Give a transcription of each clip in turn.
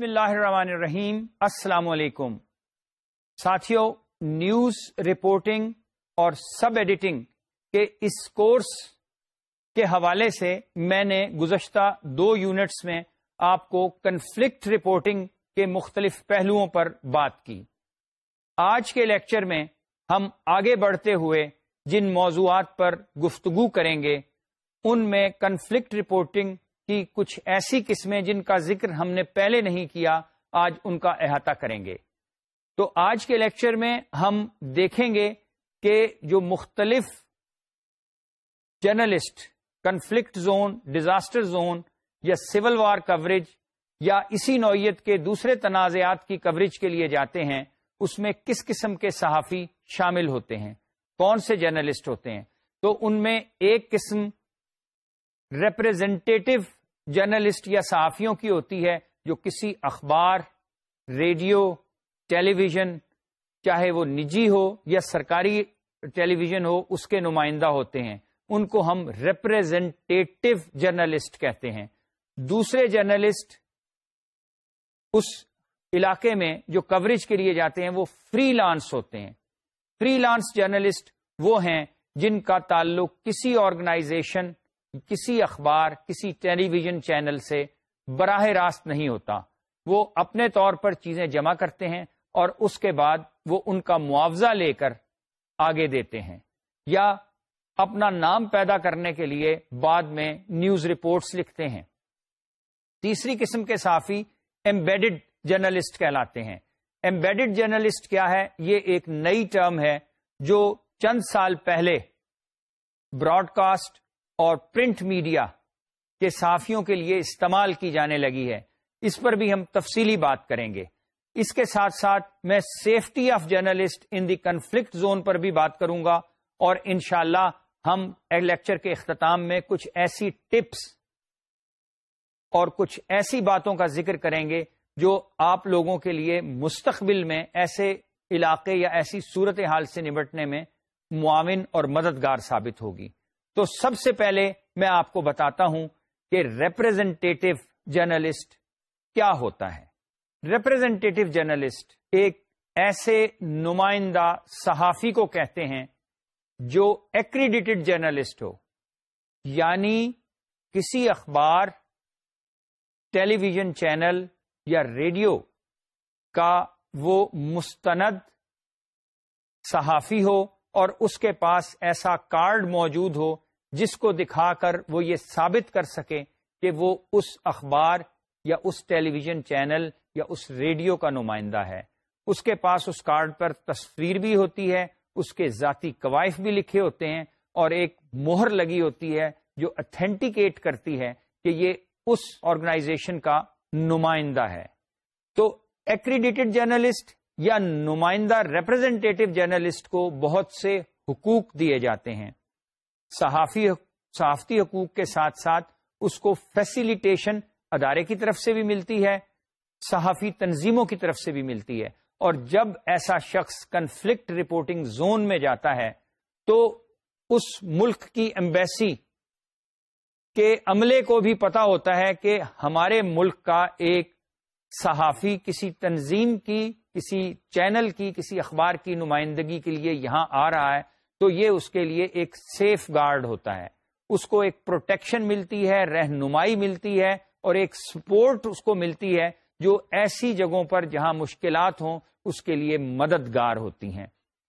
بسم اللہ الرحمن الرحیم۔ السلام علیکم۔ ساتھیوں نیوز رپورٹنگ اور سب ایڈیٹنگ کے اس کورس کے حوالے سے میں نے گزشتہ دو یونٹس میں آپ کو کنفلکٹ رپورٹنگ کے مختلف پہلوؤں پر بات کی۔ آج کے لیکچر میں ہم آگے بڑھتے ہوئے جن موضوعات پر گفتگو کریں گے، ان میں کنفلکٹ رپورٹنگ کی کچھ ایسی قسمیں جن کا ذکر ہم نے پہلے نہیں کیا، آج ان کا احاطہ کریں گے۔ تو آج کے لیکچر میں ہم دیکھیں گے کہ جو مختلف journalist conflict zone disaster zone یا سول وار کوریج یا اسی نوعیت کے دوسرے تنازعات کی کوریج کے لیے جاتے ہیں، اس میں کس قسم کے صحافی شامل ہوتے ہیں؟ کون سے جرنلسٹ ہوتے ہیں؟ تو ان میں ایک قسم ریپرزینٹیو جرنلسٹ یا صحافیوں کی ہوتی ہے جو کسی اخبار، ریڈیو ٹیلی ویژن چاہے وہ نجی ہو یا سرکاری ٹیلی ویژن ہو، اس کے نمائندہ ہوتے ہیں۔ ان کو ہم ریپرزینٹیو جرنلسٹ کہتے ہیں۔ دوسرے جرنلسٹ اس علاقے میں جو کوریج کے لیے جاتے ہیں، وہ فری لانس ہوتے ہیں۔ فری لانس جرنلسٹ وہ ہیں جن کا تعلق کسی آرگنائزیشن کسی اخبار، کسی ٹیلی ویژن چینل سے براہ راست نہیں ہوتا۔ وہ اپنے طور پر چیزیں جمع کرتے ہیں اور اس کے بعد وہ ان کا معاوضہ لے کر آگے دیتے ہیں۔ یا اپنا نام پیدا کرنے کے لیے بعد میں نیوز رپورٹس لکھتے ہیں۔ تیسری قسم کے صحافی ایمبیڈڈ جرنلسٹ کہلاتے ہیں۔ ایمبیڈڈ جرنلسٹ کیا ہے؟ یہ ایک نئی ٹرم ہے جو چند سال پہلے براڈ کاسٹ اور پرنٹ میڈیا کے صحافیوں کے لیے استعمال کی جانے لگی ہے۔ اس پر بھی ہم تفصیلی بات کریں گے۔ اس کے ساتھ ساتھ میں safety of journalist in the conflict zone پر بھی بات کروں گا اور انشاءاللہ ہم لیکچر کے اختتام میں کچھ ایسی ٹپس اور کچھ ایسی باتوں کا ذکر کریں گے جو آپ لوگوں کے لیے مستقبل میں ایسے علاقے یا ایسی صورت حال سے نمٹنے میں معاون اور مددگار ثابت ہوگی۔ تو سب سے پہلے میں آپ کو بتاتا ہوں کہ ریپرزینٹیو جرنلسٹ کیا ہوتا ہے۔ ریپرزینٹیو جرنلسٹ ایک ایسے نمائندہ صحافی کو کہتے ہیں جو ایکریڈیٹڈ جرنلسٹ ہو یعنی کسی اخبار ٹیلی ویژن چینل یا ریڈیو کا وہ مستند صحافی ہو اور اس کے پاس ایسا کارڈ موجود ہو جس کو دکھا کر وہ یہ ثابت کر سکے کہ وہ اس اخبار یا اس ٹیلی ویژن چینل یا اس ریڈیو کا نمائندہ ہے۔ اس کے پاس اس کارڈ پر تصویر بھی ہوتی ہے، اس کے ذاتی قوائف بھی لکھے ہوتے ہیں اور ایک مہر لگی ہوتی ہے جو اتھینٹیکیٹ کرتی ہے کہ یہ اس آرگنائزیشن کا نمائندہ ہے۔ تو ایکریڈیٹڈ جرنلسٹ یا نمائندہ ریپرزینٹیو جرنلسٹ کو بہت سے حقوق دیے جاتے ہیں۔ صحافی صحافتی حقوق کے ساتھ ساتھ اس کو فیسیلیٹیشن ادارے کی طرف سے بھی ملتی ہے، صحافی تنظیموں کی طرف سے بھی ملتی ہے۔ اور جب ایسا شخص کنفلکٹ رپورٹنگ زون میں جاتا ہے، تو اس ملک کی ایمبیسی کے عملے کو بھی پتا ہوتا ہے کہ ہمارے ملک کا ایک صحافی کسی تنظیم کی کسی چینل کی، کسی اخبار کی نمائندگی کے لیے یہاں آ رہا ہے، تو یہ اس کے لیے ایک سیف گارڈ ہوتا ہے۔ اس کو ایک پروٹیکشن ملتی ہے، رہنمائی ملتی ہے اور ایک سپورٹ اس کو ملتی ہے جو ایسی جگہوں پر جہاں مشکلات ہوں، اس کے لیے مددگار ہوتی ہیں۔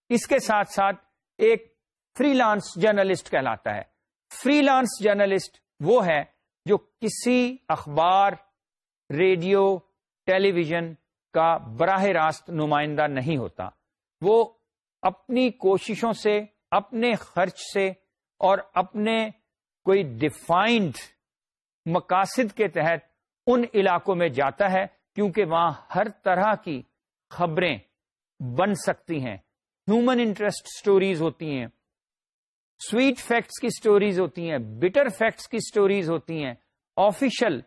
اس کے ساتھ ساتھ ایک فری لانس جرنلسٹ کہلاتا ہے۔ فری لانس جرنلسٹ وہ ہے جو کسی اخبار، ریڈیو، ٹیلی ویژن کا براہ راست نمائندہ نہیں ہوتا۔ وہ اپنی کوششوں سے، اپنے خرچ سے اور اپنے کوئی ڈیفائنڈ مقاصد کے تحت ان علاقوں میں جاتا ہے، کیونکہ وہاں ہر طرح کی خبریں بن سکتی ہیں۔ ہیومن انٹرسٹ سٹوریز ہوتی ہیں۔ سویٹ فیکٹس کی سٹوریز ہوتی ہیں۔ بٹر فیکٹس کی سٹوریز ہوتی ہیں۔ آفیشل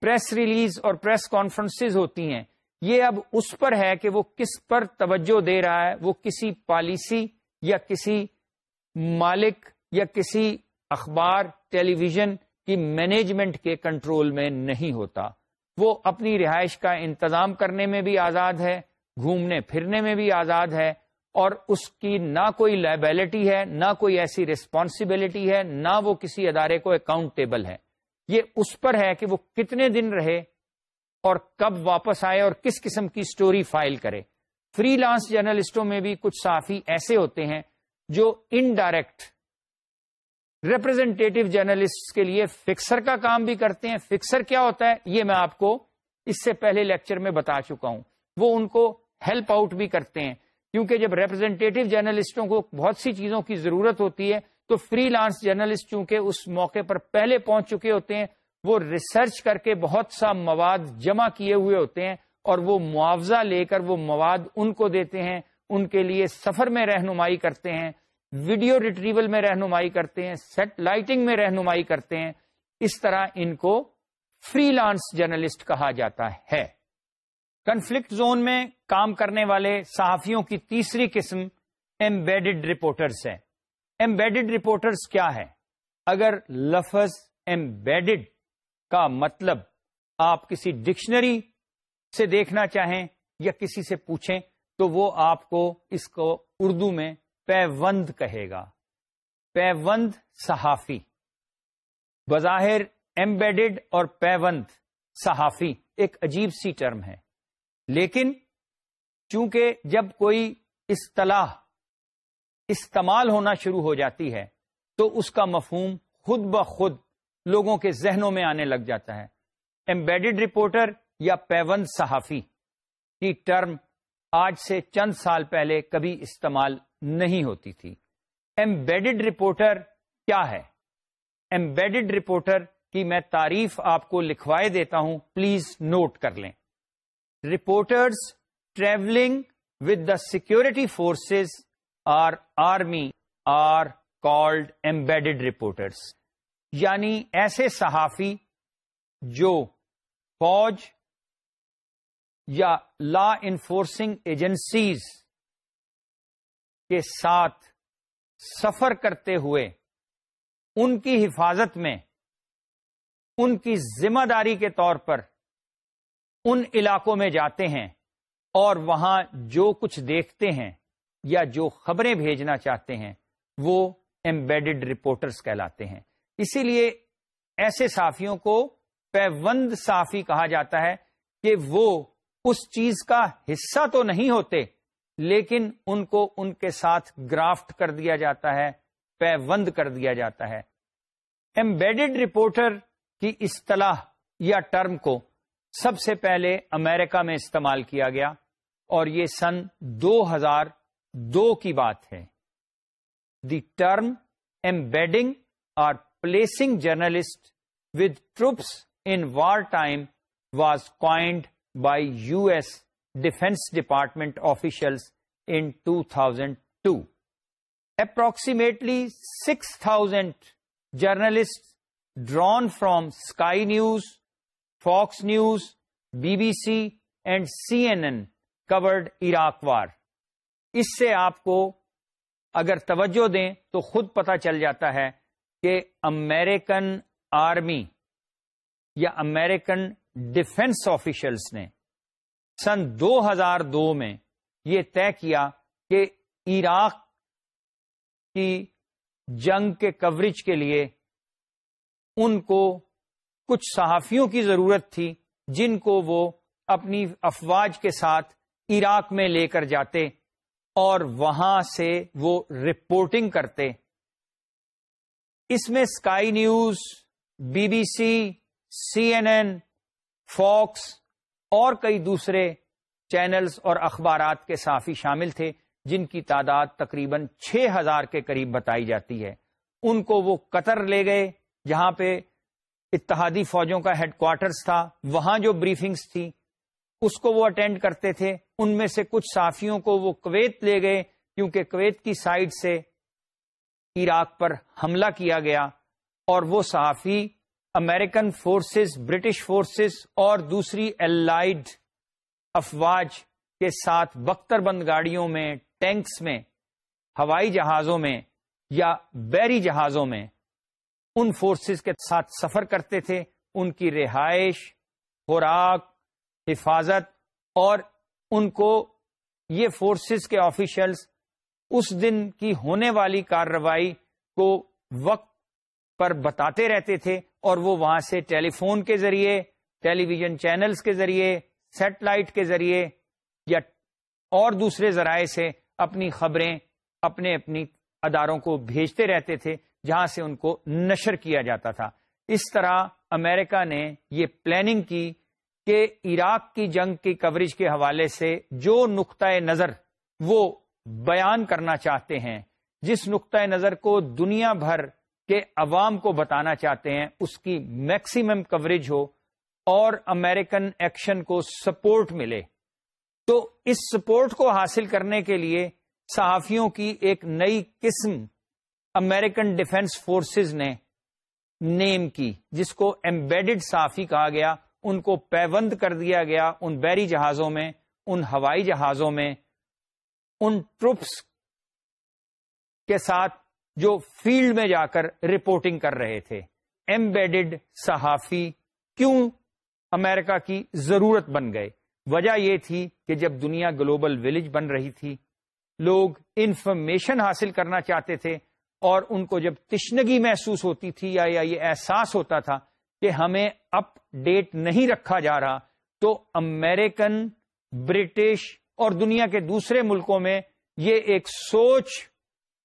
پریس ریلیز اور پریس کانفرنسز ہوتی ہیں۔ یہ اب اس پر ہے کہ وہ کس پر توجہ دے رہا ہے؟ وہ کسی پالیسی یا کسی مالک یا کسی اخبار ٹیلی ویژن کی مینجمنٹ کے کنٹرول میں نہیں ہوتا۔ وہ اپنی رہائش کا انتظام کرنے میں بھی آزاد ہے، گھومنے پھرنے میں بھی آزاد ہے اور اس کی نہ کوئی لائبلٹی ہے، نہ کوئی ایسی ریسپانسبلٹی ہے، نہ وہ کسی ادارے کو اکاؤنٹیبل ہے۔ یہ اس پر ہے کہ وہ کتنے دن رہے اور کب واپس آئے اور کس قسم کی سٹوری فائل کرے۔ فری لانس جرنلسٹوں میں بھی کچھ صحافی ایسے ہوتے ہیں جو انڈائریکٹ ریپرزینٹیو جرنلسٹ کے لیے فکسر کا کام بھی کرتے ہیں۔ فکسر کیا ہوتا ہے؟ یہ میں آپ کو اس سے پہلے لیکچر میں بتا چکا ہوں۔ وہ ان کو ہیلپ آؤٹ بھی کرتے ہیں۔ کیونکہ جب ریپرزینٹیو جرنلسٹوں کو بہت سی چیزوں کی ضرورت ہوتی ہے تو فری لانس جرنلسٹ چونکہ اس موقع پر پہلے پہنچ چکے ہوتے ہیں وہ ریسرچ کر کے بہت سا مواد جمع کیے ہوئے ہوتے ہیں اور وہ معاوضہ لے کر وہ مواد ان کو دیتے ہیں، ان کے لیے سفر میں رہنمائی کرتے ہیں، ویڈیو ریٹریول میں رہنمائی کرتے ہیں سیٹ لائٹنگ میں رہنمائی کرتے ہیں۔ اس طرح ان کو فری لانس جرنلسٹ کہا جاتا ہے۔ کنفلکٹ زون میں کام کرنے والے صحافیوں کی تیسری قسم ایمبیڈڈ رپورٹرز ہے ایمبیڈڈ رپورٹرز کیا ہے اگر لفظ ایمبیڈڈ کا مطلب آپ کسی ڈکشنری سے دیکھنا چاہیں یا کسی سے پوچھیں تو وہ آپ کو اس کو اردو میں پیوند کہے گا۔ پیوند صحافی۔ بظاہر ایمبیڈڈ اور پیوند صحافی ایک عجیب سی ٹرم ہے۔ لیکن چونکہ جب کوئی اصطلاح استعمال ہونا شروع ہو جاتی ہے تو اس کا مفہوم خود بخود لوگوں کے ذہنوں میں آنے لگ جاتا ہے۔ ایمبیڈڈ رپورٹر یا پیوند صحافی کی ٹرم آج سے چند سال پہلے کبھی استعمال نہیں ہوتی تھی۔ ایمبیڈڈ رپورٹر کیا ہے؟ ایمبیڈڈ رپورٹر کی میں تعریف آپ کو لکھوائے دیتا ہوں پلیز نوٹ کر لیں۔ Reporters travelling with the security forces or army or called embedded reporters یعنی ایسے صحافی جو فوج یا لا انفورسنگ ایجنسیز کے ساتھ سفر کرتے ہوئے ان کی حفاظت میں، ان کی ذمہ داری کے طور پر ان علاقوں میں جاتے ہیں اور وہاں جو کچھ دیکھتے ہیں یا جو خبریں بھیجنا چاہتے ہیں، وہ ایمبیڈڈ رپورٹرز کہلاتے ہیں۔ اسی لیے ایسے صحافیوں کو پیوند صحافی کہا جاتا ہے کہ وہ اس چیز کا حصہ تو نہیں ہوتے، لیکن ان کو ان کے ساتھ گرافٹ کر دیا جاتا ہے، پیوند کر دیا جاتا ہے۔ ایمبیڈڈ رپورٹر کی اصطلاح یا ٹرم کو سب سے پہلے امریکہ میں استعمال کیا گیا، اور یہ سن دو ہزار دو کی بات ہے۔ The term embedding or placing journalist with troops in war time was coined by U S defence department officials in two thousand two. Approximately six thousand journalist drawn from Sky News, Fox News, B B C and C N N covered Iraq war. اس سے آپ کو اگر توجہ دیں تو خود پتا چل جاتا ہے کہ امیریکن آرمی یا امیریکن ڈیفenس آفیشلس نے سن دو ہزار دو میں یہ طے کیا کہ عراق کی جنگ کے کوریج کے لیے ان کو کچھ صحافیوں کی ضرورت تھی جن کو وہ اپنی افواج کے ساتھ عراق میں لے کر جاتے اور وہاں سے وہ رپورٹنگ کرتے۔ اس میں Sky News B B C C N N Fox اور کئی دوسرے چینلز اور اخبارات کے صحافی شامل تھے جن کی تعداد تقریباً چھ ہزار کے قریب بتائی جاتی ہے۔ ان کو وہ قطر لے گئے جہاں پہ اتحادی فوجوں کا ہیڈ کوارٹرز تھا۔ وہاں جو بریفنگز تھی، اس کو وہ اٹینڈ کرتے تھے۔ ان میں سے کچھ صحافیوں کو وہ کویت لے گئے کیونکہ کویت کی سائڈ سے عراق پر حملہ کیا گیا اور وہ صحافی امریکن فورسز برٹش فورسز اور دوسری الائڈ افواج کے ساتھ بختر بند گاڑیوں میں ٹینکس میں، ہوائی جہازوں میں یا بیری جہازوں میں ان فورسز کے ساتھ سفر کرتے تھے، ان کی رہائش، خوراک، حفاظت اور ان کو یہ فورسز کے آفیشلز اس دن کی ہونے والی کارروائی کو وقت پر بتاتے رہتے تھے اور وہ وہاں سے ٹیلی فون کے ذریعے، ٹیلی ویژن چینلز کے ذریعے، سیٹلائٹ کے ذریعے یا اور دوسرے ذرائع سے اپنی خبریں اپنے اپنی اداروں کو بھیجتے رہتے تھے جہاں سے ان کو نشر کیا جاتا تھا۔ اس طرح امریکہ نے یہ پلاننگ کی کہ عراق کی جنگ کی کوریج کے حوالے سے جو نقطۂ نظر وہ بیان کرنا چاہتے ہیں، جس نقطۂ نظر کو دنیا بھر کے عوام کو بتانا چاہتے ہیں، اس کی میکسیمم کوریج ہو اور امریکن ایکشن کو سپورٹ ملے۔ تو اس سپورٹ کو حاصل کرنے کے لیے صحافیوں کی ایک نئی قسم امریکن ڈیفنس فورسز نے نیم کی، جس کو ایمبیڈڈ صحافی کہا گیا، ان کو پیوند کر دیا گیا، ان بیری جہازوں میں، ان ہوائی جہازوں میں ان ٹروپس کے ساتھ جو فیلڈ میں جا کر رپورٹنگ کر رہے تھے۔ ایمبیڈڈ صحافی کیوں امریکہ کی ضرورت بن گئے؟ وجہ یہ تھی کہ جب دنیا گلوبل ولیج بن رہی تھی، لوگ انفارمیشن حاصل کرنا چاہتے تھے اور ان کو جب تشنگی محسوس ہوتی تھی یا یہ احساس ہوتا تھا کہ ہمیں اپ ڈیٹ نہیں رکھا جا رہا، تو امریکن برٹش اور دنیا کے دوسرے ملکوں میں یہ ایک سوچ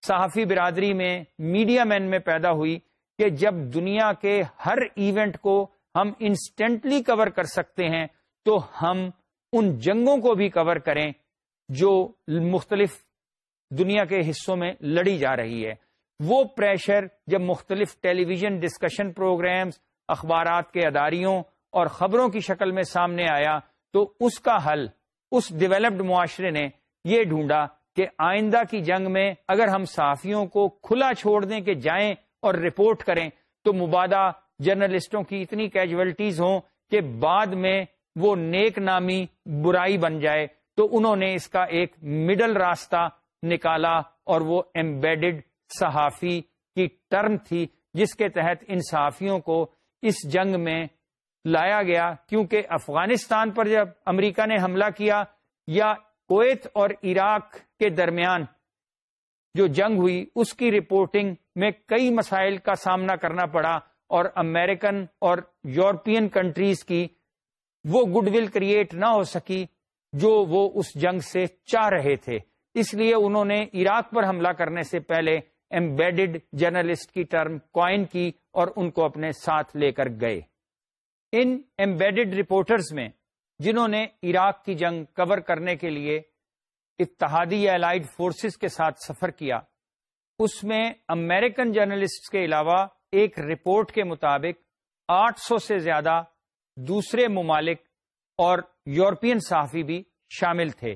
صحافی برادری میں میڈیا مین میں پیدا ہوئی کہ جب دنیا کے ہر ایونٹ کو ہم انسٹنٹلی کور کر سکتے ہیں، تو ہم ان جنگوں کو بھی کور کریں جو مختلف دنیا کے حصوں میں لڑی جا رہی ہے۔ وہ پریشر جب مختلف ٹیلی ویژن ڈسکشن پروگرامز اخبارات کے اداریوں اور خبروں کی شکل میں سامنے آیا، تو اس کا حل اس ڈیولپڈ معاشرے نے یہ ڈھونڈا کہ آئندہ کی جنگ میں اگر ہم صحافیوں کو کھلا چھوڑ دیں کہ جائیں اور رپورٹ کریں تو مبادہ جرنلسٹوں کی اتنی کیجولٹیز ہوں کہ بعد میں وہ نیک نامی برائی بن جائے تو انہوں نے اس کا ایک مڈل راستہ نکالا اور وہ ایمبیڈڈ صحافی کی ٹرم تھی جس کے تحت ان صحافیوں کو اس جنگ میں لایا گیا کیونکہ افغانستان پر جب امریکہ نے حملہ کیا یا کویت اور عراق کے درمیان جو جنگ ہوئی، اس کی رپورٹنگ میں کئی مسائل کا سامنا کرنا پڑا اور امریکن اور یورپین کنٹریز کی وہ گڈ ول کریٹ نہ ہو سکی جو وہ اس جنگ سے چاہ رہے تھے۔ اس لیے انہوں نے عراق پر حملہ کرنے سے پہلے ایمبیڈڈ جرنلسٹ کی ٹرم کوائن کی اور ان کو اپنے ساتھ لے کر گئے۔ ان ایمبیڈڈ رپورٹرز میں جنہوں نے عراق کی جنگ کور کرنے کے لیے اتحادی الائڈ فورسز کے ساتھ سفر کیا، اس میں امریکن جرنلسٹ کے علاوہ ایک رپورٹ کے مطابق آٹھ سو سے زیادہ دوسرے ممالک اور یورپین صحافی بھی شامل تھے۔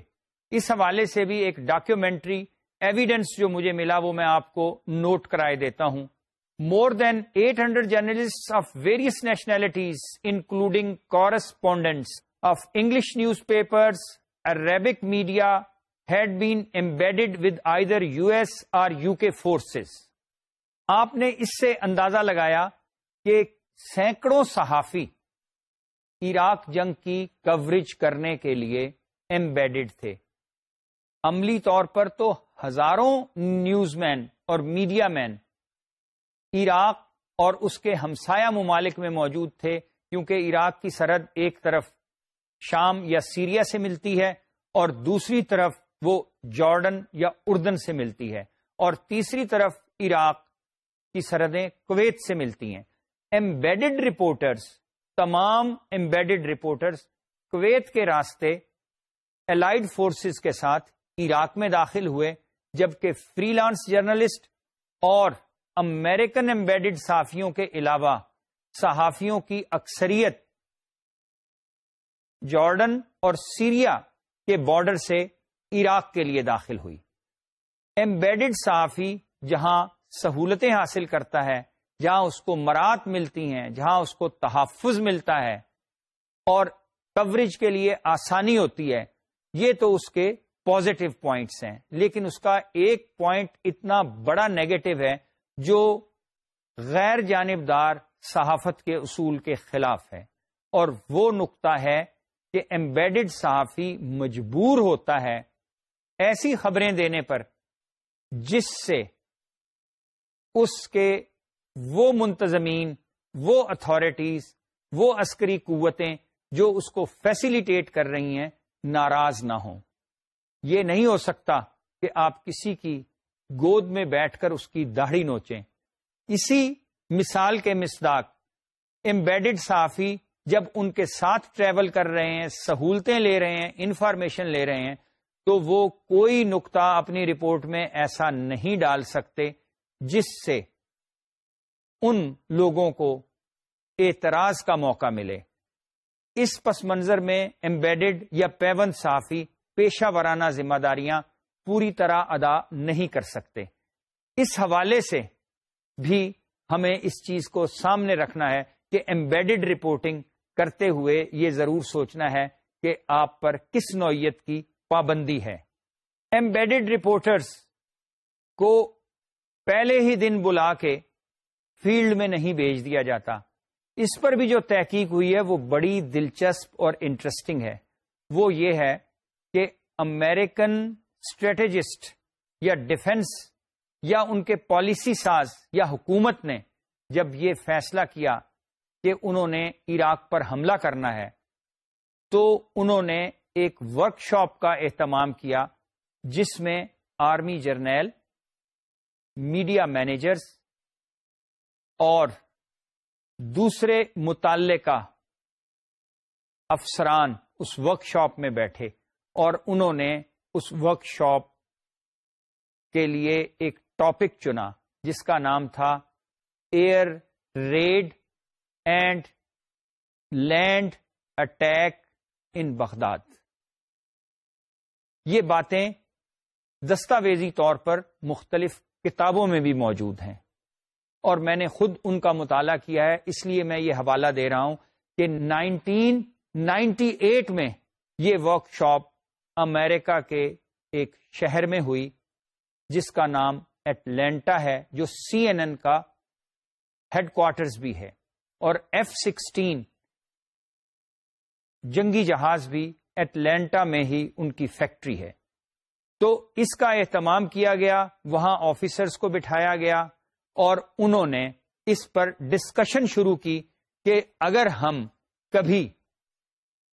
اس حوالے سے بھی ایک ڈاکیومنٹری ایویڈینس جو مجھے ملا وہ میں آپ کو نوٹ کرائے دیتا ہوں۔ More than eight hundred journalist of various nationalities including correspondents of English news papers Arabic media had been embedded with either U S or U K forces آپ نے اس سے اندازہ لگایا کہ سینکڑوں صحافی عراق جنگ کی کوریج کرنے کے لیے ایمبیڈڈ تھے عملی طور پر تو ہزاروں نیوز مین اور میڈیا مین عراق اور اس کے ہمسایہ ممالک میں موجود تھے، کیونکہ عراق کی سرحد ایک طرف شام یا سیریا سے ملتی ہے اور دوسری طرف وہ جارڈن یا اردن سے ملتی ہے، اور تیسری طرف عراق کی سرحدیں کویت سے ملتی ہیں۔ ایمبیڈڈ رپورٹرز، تمام ایمبیڈڈ رپورٹرز کویت کے راستے الائڈ فورسز کے ساتھ عراق میں داخل ہوئے، جبکہ فری لانس جرنلسٹ اور امریکن ایمبیڈڈ صحافیوں کے علاوہ صحافیوں کی اکثریت جارڈن اور سیریا کے بارڈر سے عراق کے لیے داخل ہوئی۔ ایمبیڈڈ صحافی جہاں سہولتیں حاصل کرتا ہے، جہاں اس کو مرات ملتی ہیں، جہاں اس کو تحفظ ملتا ہے اور کوریج کے لیے آسانی ہوتی ہے، یہ تو اس کے پازیٹو پوائنٹس ہیں۔ لیکن اس کا ایک پوائنٹ اتنا بڑا نیگیٹو ہے جو غیر جانبدار صحافت کے اصول کے خلاف ہے اور وہ نقطہ ہے کہ ایمبیڈڈ صحافی مجبور ہوتا ہے ایسی خبریں دینے پر جس سے اس کے وہ منتظمین، وہ اتھارٹیز وہ عسکری قوتیں جو اس کو فیسیلیٹیٹ کر رہی ہیں ناراض نہ ہوں۔ یہ نہیں ہو سکتا کہ آپ کسی کی گود میں بیٹھ کر اس کی داڑھی نوچیں۔ اسی مثال کے مصداق، امبیڈڈ صحافی جب ان کے ساتھ ٹریول کر رہے ہیں، سہولتیں لے رہے ہیں انفارمیشن لے رہے ہیں، تو وہ کوئی نقطہ اپنی رپورٹ میں ایسا نہیں ڈال سکتے جس سے ان لوگوں کو اعتراض کا موقع ملے۔ اس پس منظر میں امبیڈڈ یا پیون صحافی، پیشہ ورانہ ذمہ داریاں پوری طرح ادا نہیں کر سکتے۔ اس حوالے سے بھی ہمیں اس چیز کو سامنے رکھنا ہے کہ ایمبیڈڈ رپورٹنگ کرتے ہوئے یہ ضرور سوچنا ہے کہ آپ پر کس نوعیت کی پابندی ہے۔ ایمبیڈڈ رپورٹرز کو پہلے ہی دن بلا کے فیلڈ میں نہیں بھیج دیا جاتا۔ اس پر بھی جو تحقیق ہوئی ہے وہ بڑی دلچسپ اور انٹرسٹنگ ہے۔ وہ یہ ہے کہ امیریکن اسٹریٹجسٹ یا ڈیفنس یا ان کے پالیسی ساز یا حکومت نے جب یہ فیصلہ کیا کہ انہوں نے عراق پر حملہ کرنا ہے، تو انہوں نے ایک ورک شاپ کا اہتمام کیا جس میں آرمی جرنیل، میڈیا مینیجرز اور دوسرے متعلقہ افسران اس ورک شاپ میں بیٹھے اور انہوں نے اس ورک شاپ کے لیے ایک ٹاپک چنا، جس کا نام تھا air raid and land attack in Baghdad یہ باتیں دستاویزی طور پر مختلف کتابوں میں بھی موجود ہیں۔ اور میں نے خود ان کا مطالعہ کیا ہے، اس لیے میں یہ حوالہ دے رہا ہوں کہ نائنٹین نائنٹی ایٹ میں یہ ورک شاپ امریکہ کے ایک شہر میں ہوئی، جس کا نام ایٹلانٹا ہے، جو سی این این کا ہیڈ کوارٹرز بھی ہے، اور ایف سکسٹین جنگی جہاز بھی ایٹلانٹا میں ہی ان کی فیکٹری ہے۔ تو اس کا اہتمام کیا گیا، وہاں آفیسرز کو بٹھایا گیا، اور انہوں نے اس پر ڈسکشن شروع کی کہ اگر ہم کبھی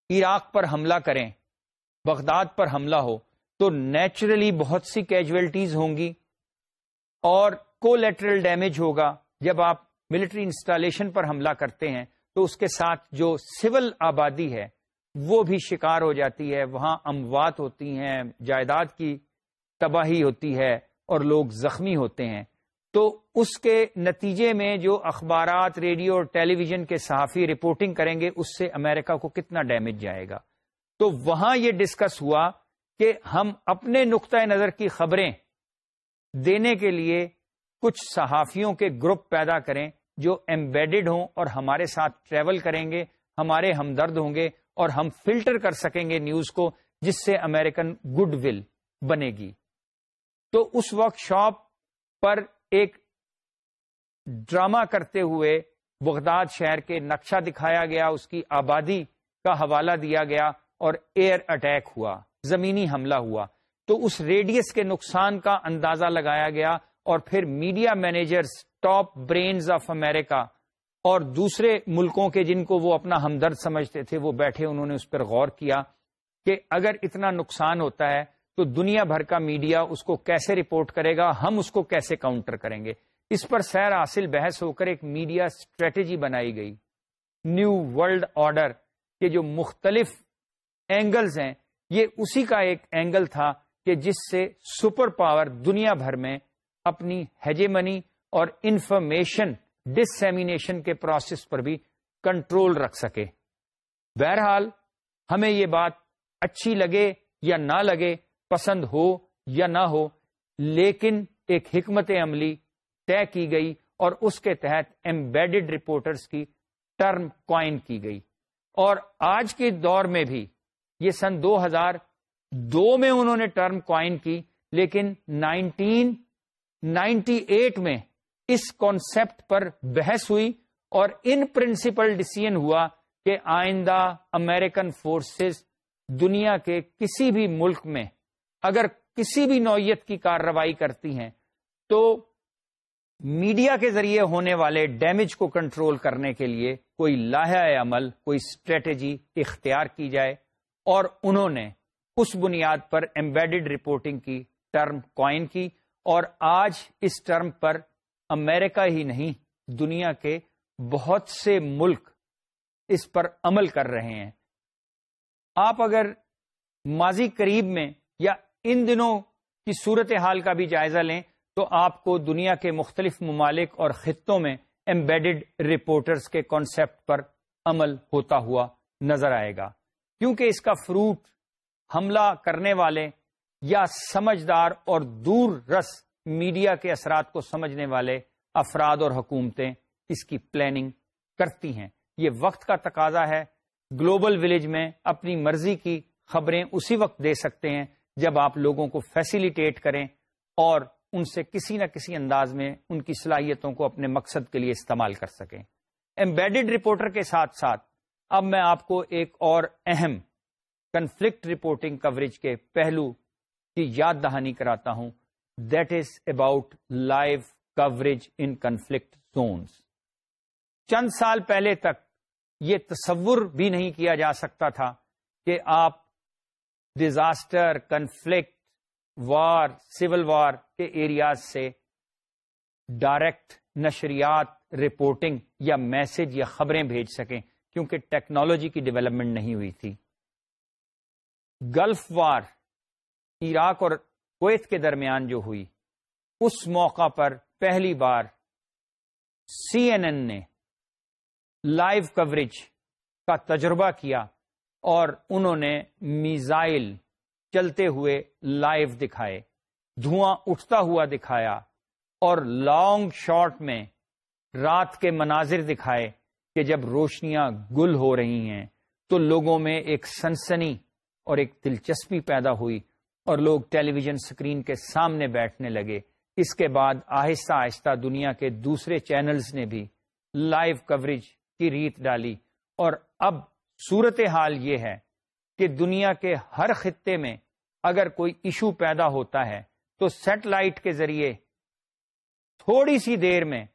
عراق پر حملہ کریں بغداد پر حملہ ہو تو نیچرلی بہت سی کیجویلٹیز ہوں گی اور کولیٹرل ڈیمیج ہوگا۔ جب آپ ملٹری انسٹالیشن پر حملہ کرتے ہیں تو اس کے ساتھ جو سول آبادی ہے وہ بھی شکار ہو جاتی ہے۔ وہاں اموات ہوتی ہیں، جائیداد کی تباہی ہوتی ہے اور لوگ زخمی ہوتے ہیں۔ تو اس کے نتیجے میں جو اخبارات، ریڈیو اور ٹیلی ویژن کے صحافی رپورٹنگ کریں گے، اس سے امریکہ کو کتنا ڈیمیج جائے گا؟ تو وہاں یہ ڈسکس ہوا کہ ہم اپنے نقطۂ نظر کی خبریں دینے کے لیے کچھ صحافیوں کے گروپ پیدا کریں جو ایمبیڈڈ ہوں اور ہمارے ساتھ ٹریول کریں گے، ہمارے ہمدرد ہوں گے اور ہم فلٹر کر سکیں گے نیوز کو، جس سے امریکن گڈ ول بنے گی۔ تو اس ورک شاپ پر ایک ڈرامہ کرتے ہوئے بغداد شہر کے نقشہ دکھایا گیا، اس کی آبادی کا حوالہ دیا گیا۔ اور ایئر اٹیک ہوا، زمینی حملہ ہوا۔ تو اس ریڈیس کے نقصان کا اندازہ لگایا گیا اور پھر media managers top brains of امریکہ اور دوسرے ملکوں کے جن کو وہ اپنا ہمدرد سمجھتے تھے، وہ بیٹھے انہوں نے اس پر غور کیا کہ اگر اتنا نقصان ہوتا ہے تو دنیا بھر کا میڈیا اس کو کیسے رپورٹ کرے گا، ہم اس کو کیسے کاؤنٹر کریں گے۔ اس پر سیر حاصل بحث ہو کر ایک میڈیا اسٹریٹجی بنائی گئی۔ نیو ورلڈ آرڈر کے جو مختلف اینگلز ہیں۔ یہ اسی کا ایک اینگل تھا کہ جس سے سپر پاور دنیا بھر میں اپنی ہیجیمنی اور انفارمیشن ڈسمینیشن کے پروسیس پر بھی کنٹرول رکھ سکے۔ بہرحال، ہمیں یہ بات اچھی لگے یا نہ لگے، پسند ہو یا نہ ہو، لیکن ایک حکمت عملی طے کی گئی اور اس کے تحت ایمبیڈڈ رپورٹرز کی ٹرم کوائن کی گئی۔ اور آج کے دور میں بھی یہ سن دو ہزار دو میں انہوں نے ٹرم کوائن کی، لیکن نائنٹین نائنٹی ایٹ میں اس کانسیپٹ پر بحث ہوئی اور ان پرنسپل ڈسیزن ہوا کہ آئندہ امریکن فورسز دنیا کے کسی بھی ملک میں اگر کسی بھی نوعیت کی کارروائی کرتی ہیں تو میڈیا کے ذریعے ہونے والے ڈیمیج کو کنٹرول کرنے کے لیے کوئی لاہا عمل، کوئی اسٹریٹجی اختیار کی جائے۔ اور انہوں نے اس بنیاد پر ایمبیڈڈ رپورٹنگ کی ٹرم کوائن کی۔ اور آج اس ٹرم پر امریکہ ہی نہیں، دنیا کے بہت سے ملک اس پر عمل کر رہے ہیں۔ آپ اگر ماضی قریب میں یا ان دنوں کی صورت حال کا بھی جائزہ لیں تو آپ کو دنیا کے مختلف ممالک اور خطوں میں ایمبیڈڈ رپورٹرز کے کانسیپٹ پر عمل ہوتا ہوا نظر آئے گا۔ کیونکہ اس کا فروٹ حملہ کرنے والے یا سمجھدار اور دور رس میڈیا کے اثرات کو سمجھنے والے افراد اور حکومتیں اس کی پلاننگ کرتی ہیں۔ یہ وقت کا تقاضا ہے۔ گلوبل ولیج میں اپنی مرضی کی خبریں اسی وقت دے سکتے ہیں جب آپ لوگوں کو فیسیلیٹیٹ کریں اور ان سے کسی نہ کسی انداز میں ان کی صلاحیتوں کو اپنے مقصد کے لیے استعمال کر سکیں۔ ایمبیڈڈ رپورٹر کے ساتھ ساتھ اب میں آپ کو ایک اور اہم کنفلکٹ رپورٹنگ کوریج کے پہلو کی یاد دہانی کراتا ہوں۔ That is about live coverage in conflict zones چند سال پہلے تک یہ تصور بھی نہیں کیا جا سکتا تھا کہ آپ disaster conflict war civil war کے ایریاز سے ڈائریکٹ نشریات رپورٹنگ یا میسج یا خبریں بھیج سکیں۔ کیونکہ ٹیکنالوجی کی ڈیولپمنٹ نہیں ہوئی تھی۔ گلف وار عراق اور کویت کے درمیان جو ہوئی، اس موقع پر پہلی بار سی این این نے لائیو کوریج کا تجربہ کیا اور انہوں نے میزائل چلتے ہوئے لائیو دکھائے، دھواں اٹھتا ہوا دکھایا اور لانگ شارٹ میں رات کے مناظر دکھائے۔ کہ جب روشنیاں گل ہو رہی ہیں تو لوگوں میں ایک سنسنی اور ایک دلچسپی پیدا ہوئی اور لوگ ٹیلی ویژن سکرین کے سامنے بیٹھنے لگے۔ اس کے بعد آہستہ آہستہ دنیا کے دوسرے چینلز نے بھی لائیو کوریج کی ریت ڈالی۔ اور اب صورت حال یہ ہے کہ دنیا کے ہر خطے میں اگر کوئی ایشو پیدا ہوتا ہے تو سیٹلائٹ کے ذریعے تھوڑی سی دیر میں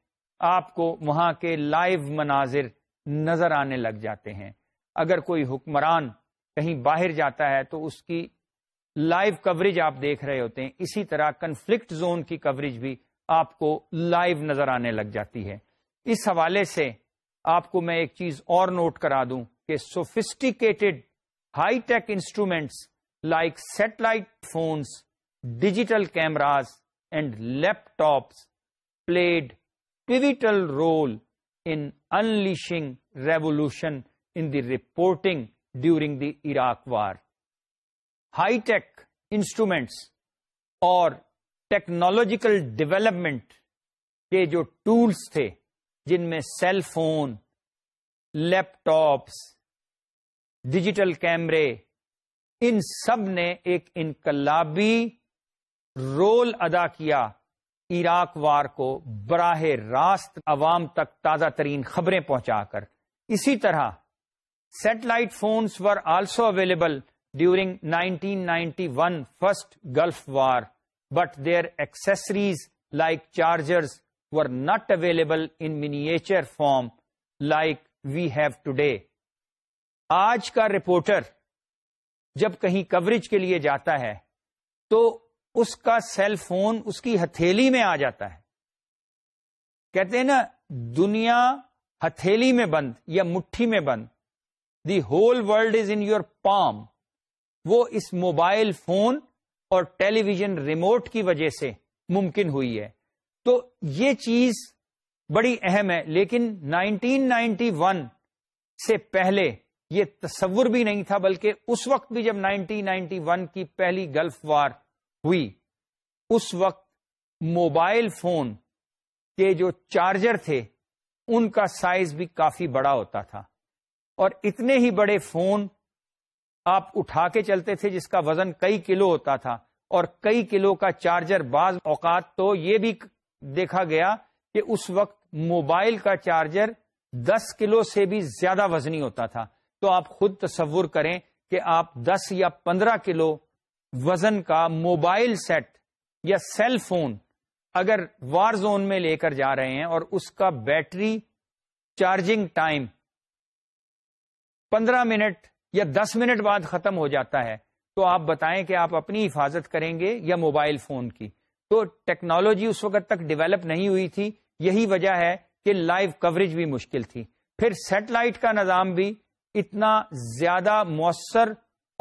آپ کو وہاں کے لائیو مناظر نظر آنے لگ جاتے ہیں۔ اگر کوئی حکمران کہیں باہر جاتا ہے تو اس کی لائیو کوریج آپ دیکھ رہے ہوتے ہیں۔ اسی طرح کنفلکٹ زون کی کوریج بھی آپ کو لائیو نظر آنے لگ جاتی ہے۔ اس حوالے سے آپ کو میں ایک چیز اور نوٹ کرا دوں کہ sophisticated high tech instruments like satellite phones digital cameras and laptops played pivotal role in unleashing revolution in the reporting during the Iraq war high tech instruments اور ٹیکنالوجیکل ڈیولپمنٹ کے جو ٹولس تھے جن میں cell phone laptops digital کیمرے ان سب نے ایک انقلابی رول ادا کیا عراق وار کو براہ راست عوام تک تازہ ترین خبریں پہنچا کر۔ اسی طرح satellite phones were also available during 1991 first Gulf war, but their accessories like chargers were not available in miniature form like we have today آج کا رپورٹر جب کہیں کوریج کے لیے جاتا ہے تو اس کا سیل فون اس کی ہتھیلی میں آ جاتا ہے۔ کہتے ہیں نا، دنیا ہتھیلی میں بند یا مٹھی میں بند۔ The whole world is in your palm وہ اس موبائل فون اور ٹیلی ویژن ریموٹ کی وجہ سے ممکن ہوئی ہے۔ تو یہ چیز بڑی اہم ہے، لیکن نائنٹین نائنٹی ون سے پہلے یہ تصور بھی نہیں تھا، بلکہ اس وقت بھی جب نائنٹین نائنٹی ون کی پہلی گلف وار ہوئی۔ اس وقت موبائل فون کے جو چارجر تھے، ان کا سائز بھی کافی بڑا ہوتا تھا۔ اور اتنے ہی بڑے فون آپ اٹھا کے چلتے تھے جس کا وزن کئی کلو ہوتا تھا۔ اور کئی کلو کا چارجر بعض اوقات تو یہ بھی دیکھا گیا کہ اس وقت موبائل کا چارجر دس کلو سے بھی زیادہ وزنی ہوتا تھا۔ تو آپ خود تصور کریں کہ آپ دس یا پندرہ کلو وزن کا موبائل سیٹ یا سیل فون اگر وار زون میں لے کر جا رہے ہیں اور اس کا بیٹری چارجنگ ٹائم پندرہ منٹ یا دس منٹ بعد ختم ہو جاتا ہے، تو آپ بتائیں کہ آپ اپنی حفاظت کریں گے یا موبائل فون کی؟ تو ٹیکنالوجی اس وقت تک ڈیولپ نہیں ہوئی تھی، یہی وجہ ہے کہ لائیو کوریج بھی مشکل تھی۔ پھر سیٹلائٹ کا نظام بھی اتنا زیادہ مؤثر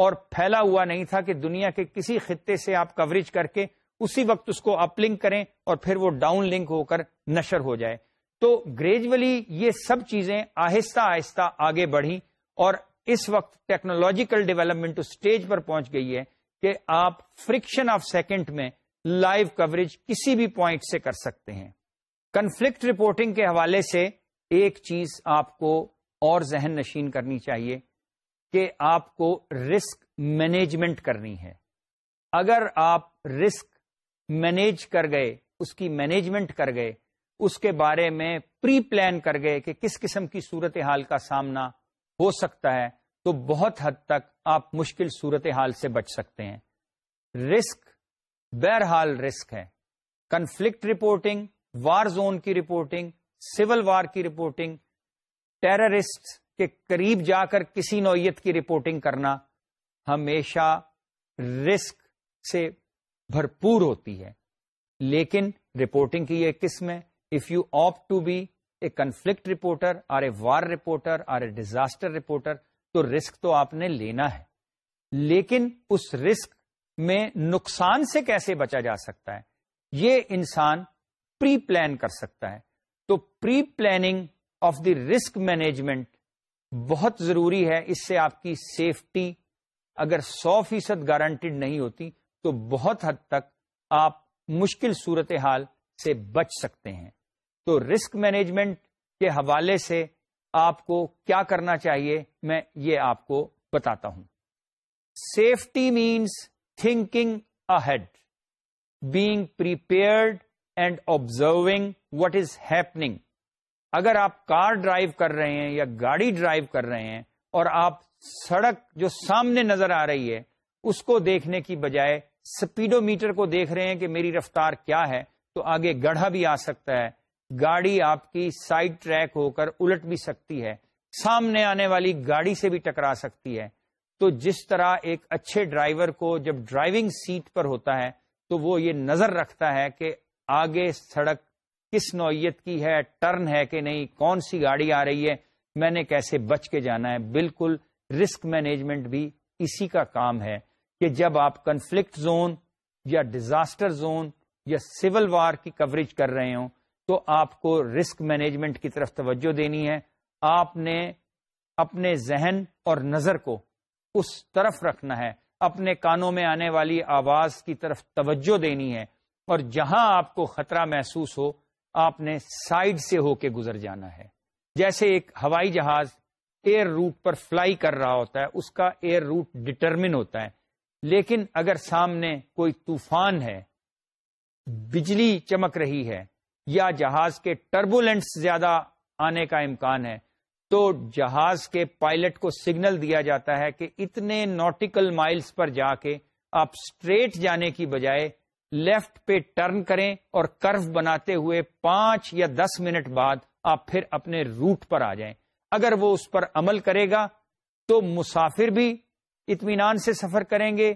اور پھیلا ہوا نہیں تھا کہ دنیا کے کسی خطے سے آپ کوریج کر کے اسی وقت اس کو اپ لنک کریں اور پھر وہ ڈاؤن لنک ہو کر نشر ہو جائے۔ تو گریجولی یہ سب چیزیں آہستہ آہستہ آگے بڑھی اور اس وقت ٹیکنالوجیکل ڈیولپمنٹ اسٹیج پر پہنچ گئی ہے کہ آپ فرکشن آف سیکنڈ میں لائیو کوریج کسی بھی پوائنٹ سے کر سکتے ہیں۔ کنفلکٹ رپورٹنگ کے حوالے سے ایک چیز آپ کو اور ذہن نشین کرنی چاہیے۔ کہ آپ کو رسک مینجمنٹ کرنی ہے۔ اگر آپ رسک مینیج کر گئے، اس کی مینجمنٹ کر گئے، اس کے بارے میں پری پلان کر گئے کہ کس قسم کی صورت حال کا سامنا ہو سکتا ہے، تو بہت حد تک آپ مشکل صورت حال سے بچ سکتے ہیں۔ رسک بہرحال رسک ہے۔ کنفلکٹ رپورٹنگ وار زون کی رپورٹنگ سول وار کی رپورٹنگ ٹیررسٹ کے قریب جا کر کسی نوعیت کی رپورٹنگ کرنا ہمیشہ رسک سے بھرپور ہوتی ہے۔ لیکن رپورٹنگ کی یہ قسم ہے if you opt to be a conflict reporter اور اے وار رپورٹر اور اے ڈیزاسٹر رپورٹر تو رسک تو آپ نے لینا ہے۔ لیکن اس رسک میں نقصان سے کیسے بچا جا سکتا ہے؟ یہ انسان پری پلان کر سکتا ہے۔ تو pre planning of the risk management بہت ضروری ہے اس سے آپ کی سیفٹی اگر سو فیصد گارنٹیڈ نہیں ہوتی تو بہت حد تک آپ مشکل صورت حال سے بچ سکتے ہیں۔ تو رسک مینجمنٹ کے حوالے سے آپ کو کیا کرنا چاہیے میں یہ آپ کو بتاتا ہوں۔ Safety means thinking ahead being prepared and observing what is happening اگر آپ کار ڈرائیو کر رہے ہیں یا گاڑی ڈرائیو کر رہے ہیں اور آپ سڑک جو سامنے نظر آ رہی ہے، اس کو دیکھنے کی بجائے سپیڈو میٹر کو دیکھ رہے ہیں کہ میری رفتار کیا ہے، تو آگے گڑھا بھی آ سکتا ہے۔ گاڑی آپ کی سائڈ ٹریک ہو کر الٹ بھی سکتی ہے۔ سامنے آنے والی گاڑی سے بھی ٹکرا سکتی ہے۔ تو جس طرح ایک اچھے ڈرائیور کو جب ڈرائیونگ سیٹ پر ہوتا ہے، تو وہ یہ نظر رکھتا ہے کہ آگے سڑک کس نوعیت کی ہے، ٹرن ہے کہ نہیں، کون سی گاڑی آ رہی ہے، میں نے کیسے بچ کے جانا ہے۔ بالکل رسک مینجمنٹ بھی اسی کا کام ہے کہ جب آپ کنفلکٹ زون یا ڈیزاسٹر زون یا سول وار کی کوریج کر رہے ہوں تو آپ کو رسک مینجمنٹ کی طرف توجہ دینی ہے۔ آپ نے اپنے ذہن اور نظر کو اس طرف رکھنا ہے۔ اپنے کانوں میں آنے والی آواز کی طرف توجہ دینی ہے۔ اور جہاں آپ کو خطرہ محسوس ہو آپ نے سائڈ سے ہو کے گزر جانا ہے۔ جیسے ایک ہوائی جہاز ایئر روٹ پر فلائی کر رہا ہوتا ہے، اس کا ایئر روٹ ڈٹرمن ہوتا ہے۔ لیکن اگر سامنے کوئی طوفان ہے، بجلی چمک رہی ہے یا جہاز کے ٹربولینٹس زیادہ آنے کا امکان ہے، تو جہاز کے پائلٹ کو سگنل دیا جاتا ہے کہ اتنے نوٹیکل مائلز پر جا کے آپ اسٹریٹ جانے کی بجائے لیفٹ پہ ٹرن کریں اور کرو بناتے ہوئے پانچ یا دس منٹ بعد آپ پھر اپنے روٹ پر آ جائیں۔ اگر وہ اس پر عمل کرے گا تو مسافر بھی اطمینان سے سفر کریں گے۔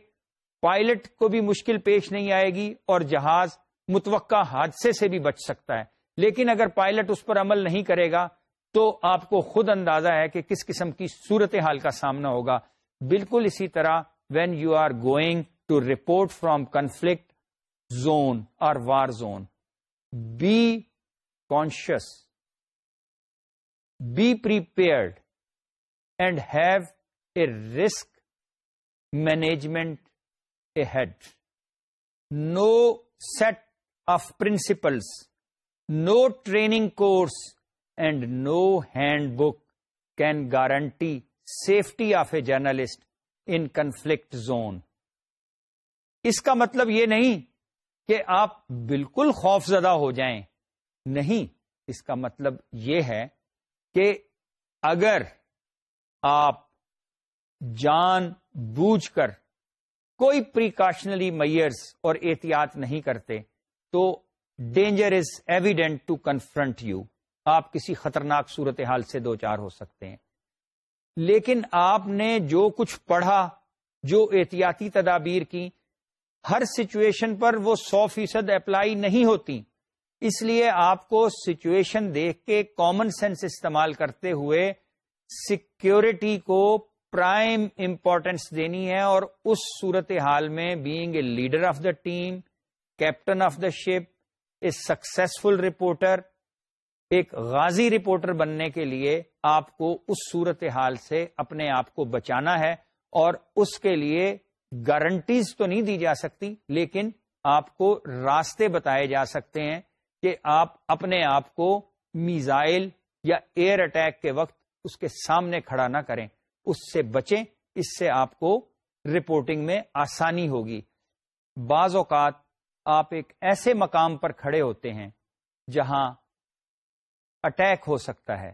پائلٹ کو بھی مشکل پیش نہیں آئے گی اور جہاز متوقع حادثے سے بھی بچ سکتا ہے۔ لیکن اگر پائلٹ اس پر عمل نہیں کرے گا تو آپ کو خود اندازہ ہے کہ کس قسم کی صورت حال کا سامنا ہوگا۔ بالکل اسی طرح when you are going to report from conflict zone اور war zone be conscious be prepared and have a risk management ahead no set of principles no training course and no handbook can guarantee safety of a journalist in conflict zone اس کا مطلب یہ نہیں کہ آپ بالکل خوف زدہ ہو جائیں۔ نہیں، اس کا مطلب یہ ہے کہ اگر آپ جان بوجھ کر کوئی پریکاشنری میئرس اور احتیاط نہیں کرتے، تو danger is evident to confront you آپ کسی خطرناک صورتحال سے دو چار ہو سکتے ہیں۔ لیکن آپ نے جو کچھ پڑھا، جو احتیاطی تدابیر کی ہر سچویشن پر وہ سو فیصد اپلائی نہیں ہوتی۔ اس لیے آپ کو سچویشن دیکھ کے کامن سینس استعمال کرتے ہوئے سیکورٹی کو پرائم امپورٹینس دینی ہے اور اس صورت حال میں being a leader of the team captain of the ship a successful reporter ایک غازی رپورٹر بننے کے لیے آپ کو اس صورت حال سے اپنے آپ کو بچانا ہے اور اس کے لیے گارنٹیز تو نہیں دی جا سکتی، لیکن آپ کو راستے بتائے جا سکتے ہیں کہ آپ اپنے آپ کو میزائل یا ایئر اٹیک کے وقت اس کے سامنے کھڑا نہ کریں۔ اس سے بچیں، اس سے آپ کو رپورٹنگ میں آسانی ہوگی۔ بعض اوقات آپ ایک ایسے مقام پر کھڑے ہوتے ہیں جہاں اٹیک ہو سکتا ہے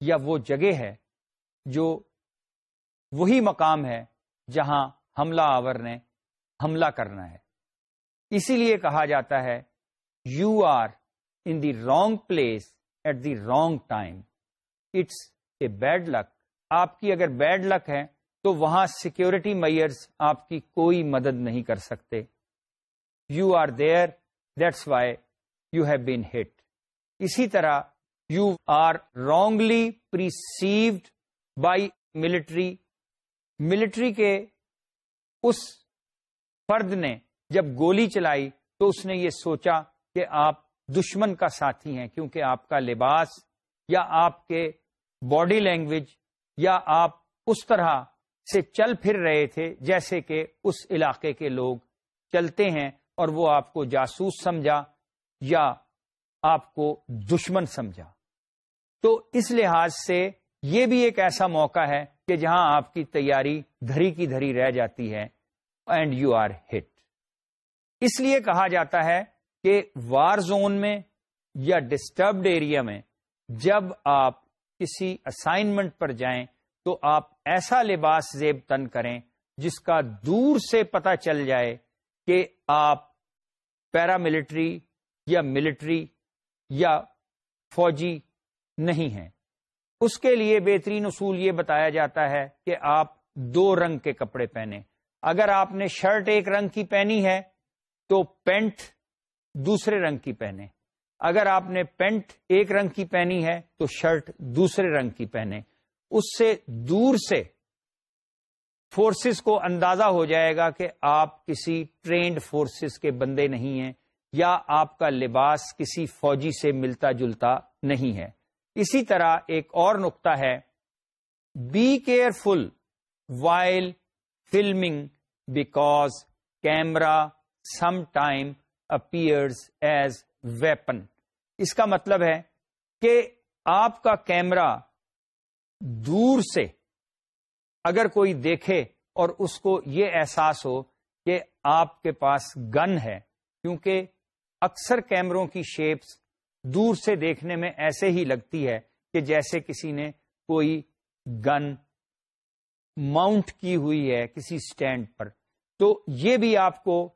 یا وہ جگہ ہے جو وہی مقام ہے جہاں حملہ آور نے حملہ کرنا ہے۔ اسی لیے کہا جاتا ہے you are in the wrong place at the wrong time it's a bad luck آپ کی اگر بیڈ لک ہے تو وہاں سیکورٹی میئرس آپ کی کوئی مدد نہیں کر سکتے۔ You are there that's why you have been hit اسی طرح you are wrongly perceived by military military کے اس فرد نے جب گولی چلائی تو اس نے یہ سوچا کہ آپ دشمن کا ساتھی ہیں، کیونکہ آپ کا لباس یا آپ کے باڈی لینگویج یا آپ اس طرح سے چل پھر رہے تھے جیسے کہ اس علاقے کے لوگ چلتے ہیں اور وہ آپ کو جاسوس سمجھا یا آپ کو دشمن سمجھا۔ تو اس لحاظ سے یہ بھی ایک ایسا موقع ہے کہ جہاں آپ کی تیاری دھری کی دھری رہ جاتی ہے اینڈ یو آر ہٹ اس لیے کہا جاتا ہے کہ وار زون میں یا ڈسٹربڈ ایریا میں جب آپ کسی اسائنمنٹ پر جائیں تو آپ ایسا لباس زیب تن کریں جس کا دور سے پتا چل جائے کہ آپ پیراملٹری یا ملٹری یا فوجی نہیں ہیں۔ اس کے لیے بہترین اصول یہ بتایا جاتا ہے کہ آپ دو رنگ کے کپڑے پہنے اگر آپ نے شرٹ ایک رنگ کی پہنی ہے، تو پینٹ دوسرے رنگ کی پہنے اگر آپ نے پینٹ ایک رنگ کی پہنی ہے، تو شرٹ دوسرے رنگ کی پہنے اس سے دور سے فورسز کو اندازہ ہو جائے گا کہ آپ کسی ٹرینڈ فورسز کے بندے نہیں ہیں یا آپ کا لباس کسی فوجی سے ملتا جلتا نہیں ہے۔ اسی طرح ایک اور نقطہ ہے be careful while filming because camera sometime appears as weapon اس کا مطلب ہے کہ آپ کا کیمرا دور سے اگر کوئی دیکھے اور اس کو یہ احساس ہو کہ آپ کے پاس گن ہے، کیونکہ اکثر کیمروں کی شیپس دور سے دیکھنے میں ایسے ہی لگتی ہے کہ جیسے کسی نے کوئی گن ماؤنٹ کی ہوئی ہے کسی سٹینڈ پر۔ تو یہ بھی آپ کو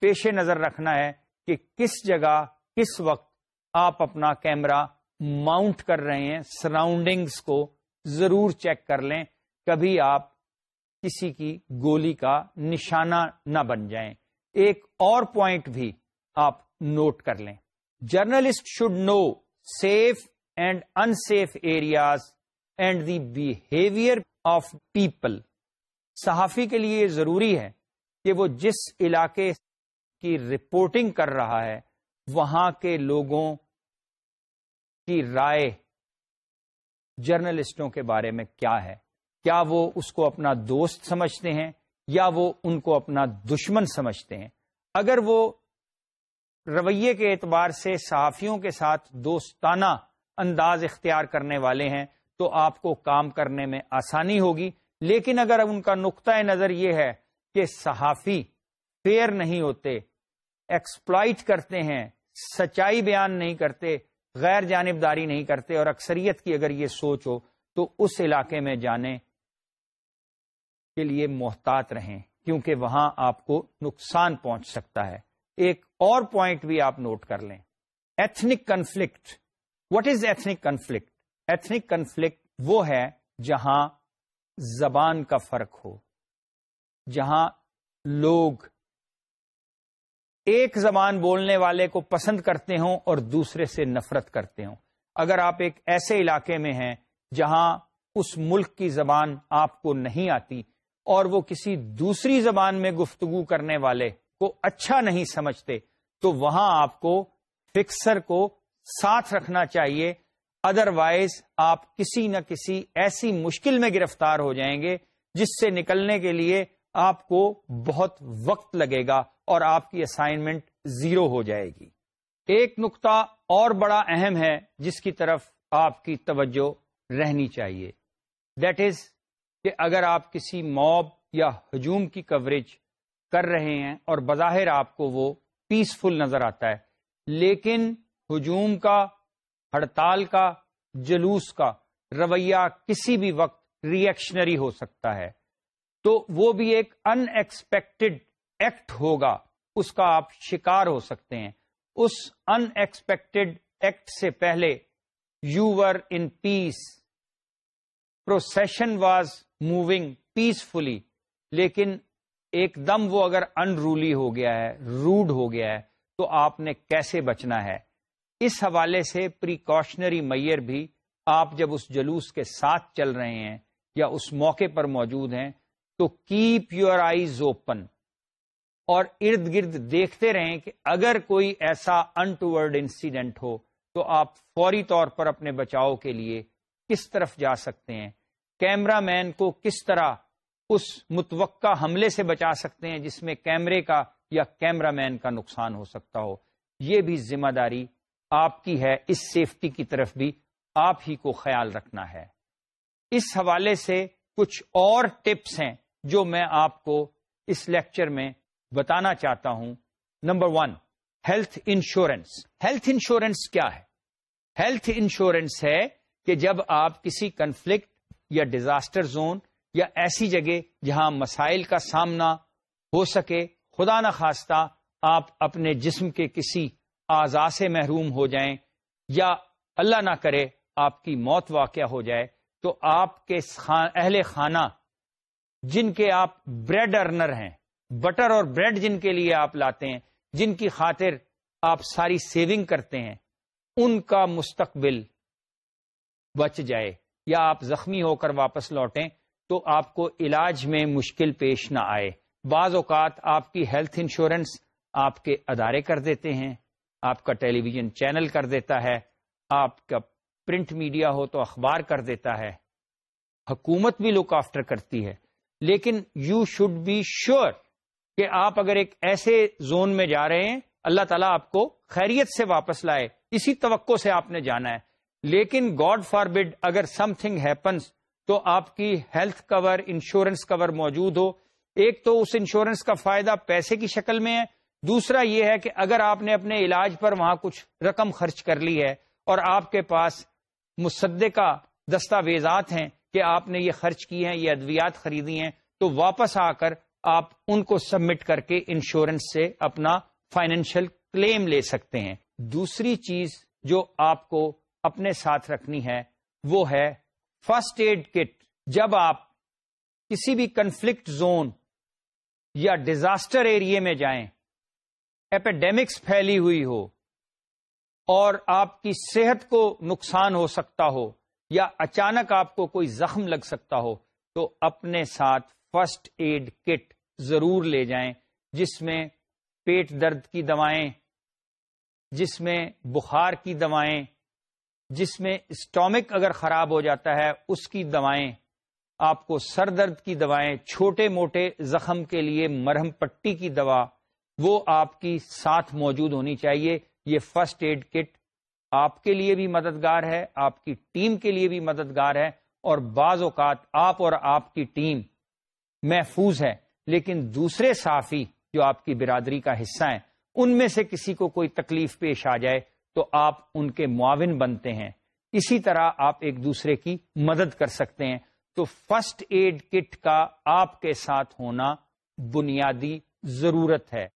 پیش نظر رکھنا ہے کہ کس جگہ، کس وقت آپ اپنا کیمرا ماؤنٹ کر رہے ہیں سراؤنڈنگس کو ضرور چیک کر لیں، کبھی آپ کسی کی گولی کا نشانہ نہ بن جائیں۔ ایک اور پوائنٹ بھی آپ نوٹ کر لیں۔ Journalist should know safe and unsafe areas and the behaviour of people. صحافی کے لیے یہ ضروری ہے کہ وہ جس علاقے کی رپورٹنگ کر رہا ہے، وہاں کے لوگوں کی رائے جرنلسٹوں کے بارے میں کیا ہے۔ کیا وہ اس کو اپنا دوست سمجھتے ہیں یا وہ ان کو اپنا دشمن سمجھتے ہیں؟ اگر وہ رویے کے اعتبار سے صحافیوں کے ساتھ دوستانہ انداز اختیار کرنے والے ہیں تو آپ کو کام کرنے میں آسانی ہوگی۔ لیکن اگر ان کا نقطۂ نظر یہ ہے کہ صحافی فیئر نہیں ہوتے ایکسپلائٹ کرتے ہیں، سچائی بیان نہیں کرتے، غیر جانبداری نہیں کرتے، اور اکثریت کی اگر یہ سوچ ہو تو اس علاقے میں جانے کے لیے محتاط رہیں، کیونکہ وہاں آپ کو نقصان پہنچ سکتا ہے۔ ایک اور پوائنٹ بھی آپ نوٹ کر لیں۔ Ethnic conflict what is ethnic conflict ethnic conflict وہ ہے جہاں زبان کا فرق ہو، جہاں لوگ ایک زبان بولنے والے کو پسند کرتے ہوں اور دوسرے سے نفرت کرتے ہوں۔ اگر آپ ایک ایسے علاقے میں ہیں جہاں اس ملک کی زبان آپ کو نہیں آتی اور وہ کسی دوسری زبان میں گفتگو کرنے والے کو اچھا نہیں سمجھتے، تو وہاں آپ کو فکسر کو ساتھ رکھنا چاہیے۔ ادر وائز آپ کسی نہ کسی ایسی مشکل میں گرفتار ہو جائیں گے، جس سے نکلنے کے لیے آپ کو بہت وقت لگے گا اور آپ کی اسائنمنٹ زیرو ہو جائے گی۔ ایک نقطہ اور بڑا اہم ہے جس کی طرف آپ کی توجہ رہنی چاہیے۔ دیٹ از کہ اگر آپ کسی موب یا ہجوم کی کوریج کر رہے ہیں اور بظاہر آپ کو وہ پیسفل نظر آتا ہے۔ لیکن ہجوم کا، ہڑتال کا، جلوس کا رویہ کسی بھی وقت ریئیکشنری ہو سکتا ہے۔ تو وہ بھی ایک ان ایکسپیکٹڈ ایکٹ ہوگا، اس کا آپ شکار ہو سکتے ہیں۔ اس ان ایکسپیکٹڈ ایکٹ سے پہلے you were in peace procession was moving peacefully لیکن ایک دم وہ اگر ان رولی ہو گیا ہے روڈ ہو گیا ہے، تو آپ نے کیسے بچنا ہے؟ اس حوالے سے پریکاشنری میئر بھی آپ جب اس جلوس کے ساتھ چل رہے ہیں یا اس موقع پر موجود ہیں، تو کیپ یور آئیز اوپن اور ارد گرد دیکھتے رہیں کہ اگر کوئی ایسا انٹورڈ انسیڈنٹ ہو، تو آپ فوری طور پر اپنے بچاؤ کے لیے کس طرف جا سکتے ہیں؟ کیمرہ مین کو کس طرح اس متوقع حملے سے بچا سکتے ہیں جس میں کیمرے کا یا کیمرہ مین کا نقصان ہو سکتا ہو۔ یہ بھی ذمہ داری آپ کی ہے، اس سیفٹی کی طرف بھی آپ ہی کو خیال رکھنا ہے۔ اس حوالے سے کچھ اور ٹپس ہیں جو میں آپ کو اس لیکچر میں بتانا چاہتا ہوں۔ Number one, health insurance. Health insurance کیا ہے؟ ہیلتھ انشورنس ہے کہ جب آپ کسی کنفلکٹ یا ڈیزاسٹر زون یا ایسی جگہ جہاں مسائل کا سامنا ہو سکے، خدا نخواستہ آپ اپنے جسم کے کسی اعضاء سے محروم ہو جائیں یا اللہ نہ کرے آپ کی موت واقع ہو جائے، تو آپ کے اہل خانہ جن کے آپ بریڈ ارنر ہیں، بٹر اور بریڈ جن کے لیے آپ لاتے ہیں، جن کی خاطر آپ ساری سیونگ کرتے ہیں، ان کا مستقبل بچ جائے یا آپ زخمی ہو کر واپس لوٹیں تو آپ کو علاج میں مشکل پیش نہ آئے۔ بعض اوقات آپ کی ہیلتھ انشورنس آپ کے ادارے کر دیتے ہیں، آپ کا ٹیلی ویژن چینل کر دیتا ہے، آپ کا پرنٹ میڈیا ہو تو اخبار کر دیتا ہے۔ حکومت بھی لک آفٹر کرتی ہے۔ لیکن یو شوڈ بی شیور کہ آپ اگر ایک ایسے زون میں جا رہے ہیں، اللہ تعالیٰ آپ کو خیریت سے واپس لائے۔ اسی توقع سے آپ نے جانا ہے۔ لیکن گاڈ فار بڈ اگر سم تھنگ ہیپنس تو آپ کی ہیلتھ کور انشورنس کور موجود ہو۔ ایک تو اس انشورنس کا فائدہ پیسے کی شکل میں ہے۔ دوسرا یہ ہے کہ اگر آپ نے اپنے علاج پر وہاں کچھ رقم خرچ کر لی ہے اور آپ کے پاس مصدقہ دستاویزات ہیں کہ آپ نے یہ خرچ کی ہیں، یہ ادویات خریدی ہیں، تو واپس آ کر آپ ان کو سبمٹ کر کے انشورنس سے اپنا فائنینشیل کلیم لے سکتے ہیں۔ دوسری چیز جو آپ کو اپنے ساتھ رکھنی ہے وہ ہے فرسٹ ایڈ کٹ، جب آپ کسی بھی کنفلکٹ زون یا ڈیزاسٹر ایریے میں جائیں، ایپیڈیمکس پھیلی ہوئی ہو اور آپ کی صحت کو نقصان ہو سکتا ہو یا اچانک آپ کو کوئی زخم لگ سکتا ہو، تو اپنے ساتھ فرسٹ ایڈ کٹ ضرور لے جائیں، جس میں پیٹ درد کی دوائیں، جس میں بخار کی دوائیں جس میں اسٹامک اگر خراب ہو جاتا ہے، اس کی دوائیں، آپ کو سر درد کی دوائیں، چھوٹے موٹے زخم کے لیے مرہم پٹی کی دوا، وہ آپ کی ساتھ موجود ہونی چاہیے۔ یہ فرسٹ ایڈ کٹ آپ کے لیے بھی مددگار ہے، آپ کی ٹیم کے لیے بھی مددگار ہے۔ اور بعض اوقات آپ اور آپ کی ٹیم محفوظ ہے، لیکن دوسرے صافی جو آپ کی برادری کا حصہ ہیں، ان میں سے کسی کو کوئی تکلیف پیش آ جائے۔ تو آپ ان کے معاون بنتے ہیں۔ اسی طرح آپ ایک دوسرے کی مدد کر سکتے ہیں۔ تو فرسٹ ایڈ کٹ کا آپ کے ساتھ ہونا بنیادی ضرورت ہے۔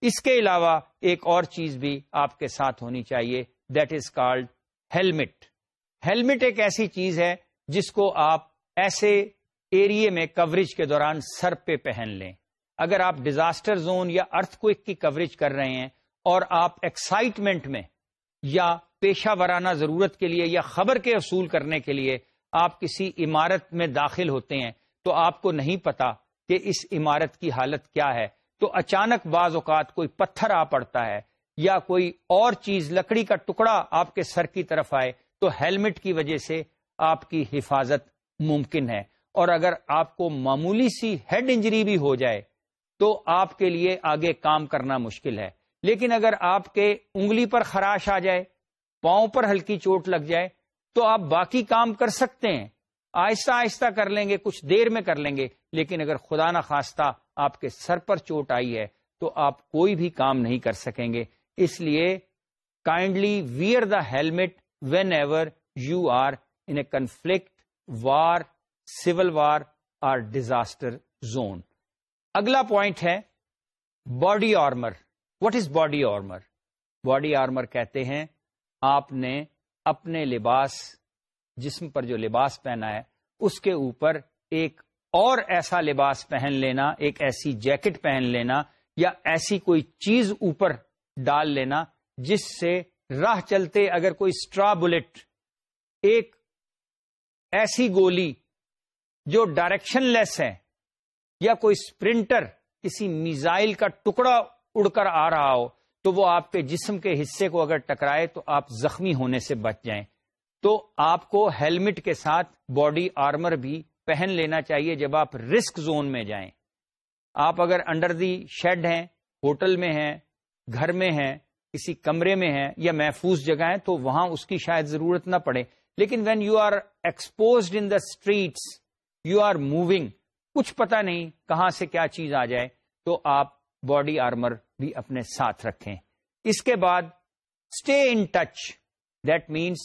اس کے علاوہ ایک اور چیز بھی آپ کے ساتھ ہونی چاہیے that is called helmet helmet ایک ایسی چیز ہے جس کو آپ ایسے ایریے میں کوریج کے دوران سر پہ پہن لیں۔ اگر آپ ڈیزاسٹر زون یا ارتھ کوئک کی کوریج کر رہے ہیں اور آپ ایکسائٹمنٹ میں یا پیشہ ورانہ ضرورت کے لیے یا خبر کے اصول کرنے کے لیے آپ کسی عمارت میں داخل ہوتے ہیں، تو آپ کو نہیں پتا کہ اس عمارت کی حالت کیا ہے۔ تو اچانک بعض اوقات کوئی پتھر آ پڑتا ہے یا کوئی اور چیز، لکڑی کا ٹکڑا آپ کے سر کی طرف آئے، تو ہیلمٹ کی وجہ سے آپ کی حفاظت ممکن ہے۔ اور اگر آپ کو معمولی سی ہیڈ انجری بھی ہو جائے، تو آپ کے لیے آگے کام کرنا مشکل ہے۔ لیکن اگر آپ کے انگلی پر خراش آ جائے، پاؤں پر ہلکی چوٹ لگ جائے، تو آپ باقی کام کر سکتے ہیں۔ آہستہ آہستہ کر لیں گے، کچھ دیر میں کر لیں گے، لیکن اگر خدا نہ خواستہ آپ کے سر پر چوٹ آئی ہے، تو آپ کوئی بھی کام نہیں کر سکیں گے۔ اس لیے kindly wear the helmet whenever you are in a conflict war civil war اور ڈیزاسٹر زون اگلا پوائنٹ ہے body armour what is body armour body armour کہتے ہیں، آپ نے اپنے لباس، جسم پر جو لباس پہنا ہے، اس کے اوپر ایک اور ایسا لباس پہن لینا، ایک ایسی جیکٹ پہن لینا یا ایسی کوئی چیز اوپر ڈال لینا جس سے راہ چلتے اگر کوئی اسٹرا بلٹ ایک ایسی گولی جو ڈائریکشن لیس ہے یا کوئی اسپرنٹر کسی میزائل کا ٹکڑا اڑ کر آ رہا ہو، تو وہ آپ کے جسم کے حصے کو اگر ٹکرائے تو آپ زخمی ہونے سے بچ جائیں۔ تو آپ کو ہیلمٹ کے ساتھ باڈی آرمر بھی پہن لینا چاہیے جب آپ رسک زون میں جائیں۔ آپ اگر انڈر دی شیڈ ہیں، ہوٹل میں ہیں، گھر میں ہیں، کسی کمرے میں ہیں یا محفوظ جگہ ہیں، تو وہاں اس کی شاید ضرورت نہ پڑے۔ لیکن when you are exposed in the streets you are moving کچھ پتا نہیں کہاں سے کیا چیز آ جائے، تو آپ باڈی آرمر بھی اپنے ساتھ رکھیں۔ اس کے بعد stay in touch that means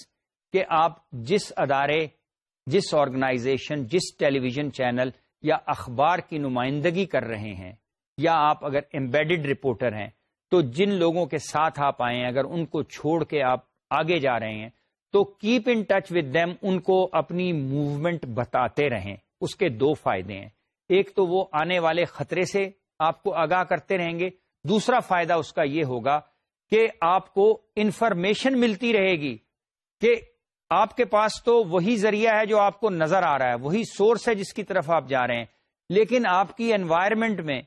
کہ آپ جس ادارے، جس آرگنائزیشن جس ٹیلی ویژن چینل یا اخبار کی نمائندگی کر رہے ہیں، یا آپ اگر امبیڈڈ رپورٹر ہیں، تو جن لوگوں کے ساتھ آپ آئے ہیں، اگر ان کو چھوڑ کے آپ آگے جا رہے ہیں، تو keep in touch with them ان کو اپنی موومنٹ بتاتے رہیں۔ اس کے دو فائدے ہیں۔ ایک تو وہ آنے والے خطرے سے آپ کو آگاہ کرتے رہیں گے۔ دوسرا فائدہ اس کا یہ ہوگا کہ آپ کو انفارمیشن ملتی رہے گی کہ آپ کے پاس تو وہی ذریعہ ہے جو آپ کو نظر آ رہا ہے، وہی سورس ہے جس کی طرف آپ جا رہے ہیں۔ لیکن آپ کی انوائرمنٹ میں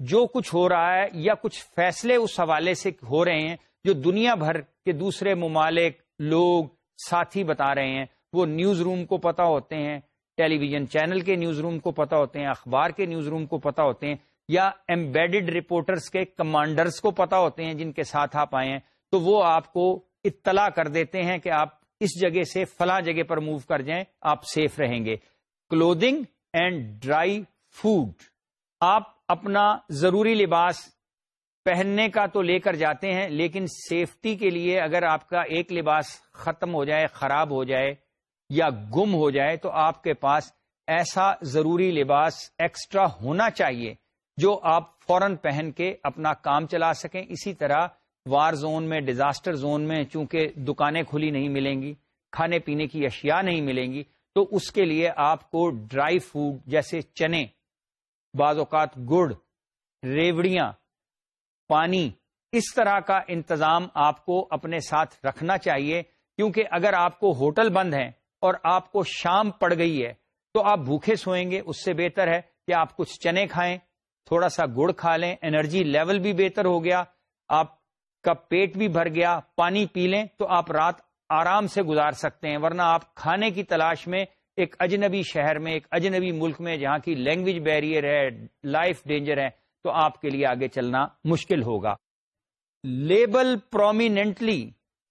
جو کچھ ہو رہا ہے یا کچھ فیصلے اس حوالے سے ہو رہے ہیں جو دنیا بھر کے دوسرے ممالک، لوگ، ساتھی بتا رہے ہیں، وہ نیوز روم کو پتا ہوتے ہیں، ٹیلی ویژن چینل کے نیوز روم کو پتا ہوتے ہیں، اخبار کے نیوز روم کو پتا ہوتے ہیں۔ یا ایمبیڈڈ رپورٹرز کے کمانڈرز کو پتا ہوتے ہیں جن کے ساتھ آپ آئے ہیں، تو وہ آپ کو اطلاع کر دیتے ہیں کہ آپ اس جگہ سے فلاں جگہ پر موو کر جائیں، آپ سیف رہیں گے۔ کلودنگ اینڈ ڈرائی فوڈ آپ اپنا ضروری لباس پہننے کا تو لے کر جاتے ہیں، لیکن سیفٹی کے لیے اگر آپ کا ایک لباس ختم ہو جائے، خراب ہو جائے یا گم ہو جائے، تو آپ کے پاس ایسا ضروری لباس ایکسٹرا ہونا چاہیے۔ جو آپ فوراً پہن کے اپنا کام چلا سکیں۔ اسی طرح وار زون میں، ڈیزاسٹر زون میں چونکہ دکانیں کھلی نہیں ملیں گی، کھانے پینے کی اشیاء نہیں ملیں گی، تو اس کے لیے آپ کو ڈرائی فوڈ جیسے چنے، بعض اوقات گڑ، ریوڑیاں، پانی، اس طرح کا انتظام آپ کو اپنے ساتھ رکھنا چاہیے۔ کیونکہ اگر آپ کو ہوٹل بند ہیں اور آپ کو شام پڑ گئی ہے، تو آپ بھوکے سوئیں گے۔ اس سے بہتر ہے کہ آپ کچھ چنے کھائیں۔ تھوڑا سا گڑ کھا لیں انرجی لیول بھی بہتر ہو گیا، آپ کا پیٹ بھی بھر گیا، پانی پی لیں تو آپ رات آرام سے گزار سکتے ہیں، ورنہ آپ کھانے کی تلاش میں ایک اجنبی شہر میں، ایک اجنبی ملک میں جہاں کی لینگویج بیریئر ہے لائف ڈینجر ہے، تو آپ کے لیے آگے چلنا مشکل ہوگا۔ Label prominently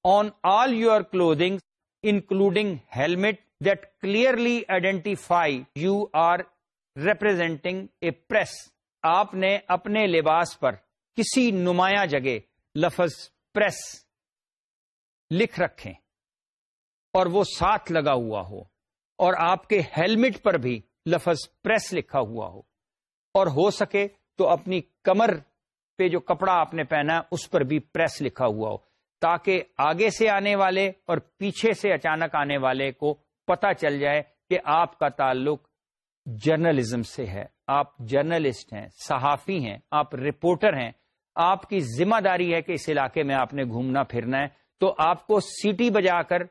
on all your clothing including helmet that clearly identify you are representing a press آپ نے اپنے لباس پر کسی نمایاں جگہ لفظ پریس لکھ رکھیں اور وہ ساتھ لگا ہوا ہو اور آپ کے ہیلمٹ پر بھی لفظ پریس لکھا ہوا ہو اور ہو سکے تو اپنی کمر پہ جو کپڑا آپ نے پہنا ہے اس پر بھی پریس لکھا ہوا ہو تاکہ آگے سے آنے والے اور پیچھے سے اچانک آنے والے کو پتا چل جائے کہ آپ کا تعلق جرنلزم سے ہے۔ آپ جرنلسٹ ہیں، صحافی ہیں، آپ رپورٹر ہیں، آپ کی ذمہ داری ہے کہ اس علاقے میں آپ نے گھومنا پھرنا ہے، تو آپ کو سیٹی بجا کر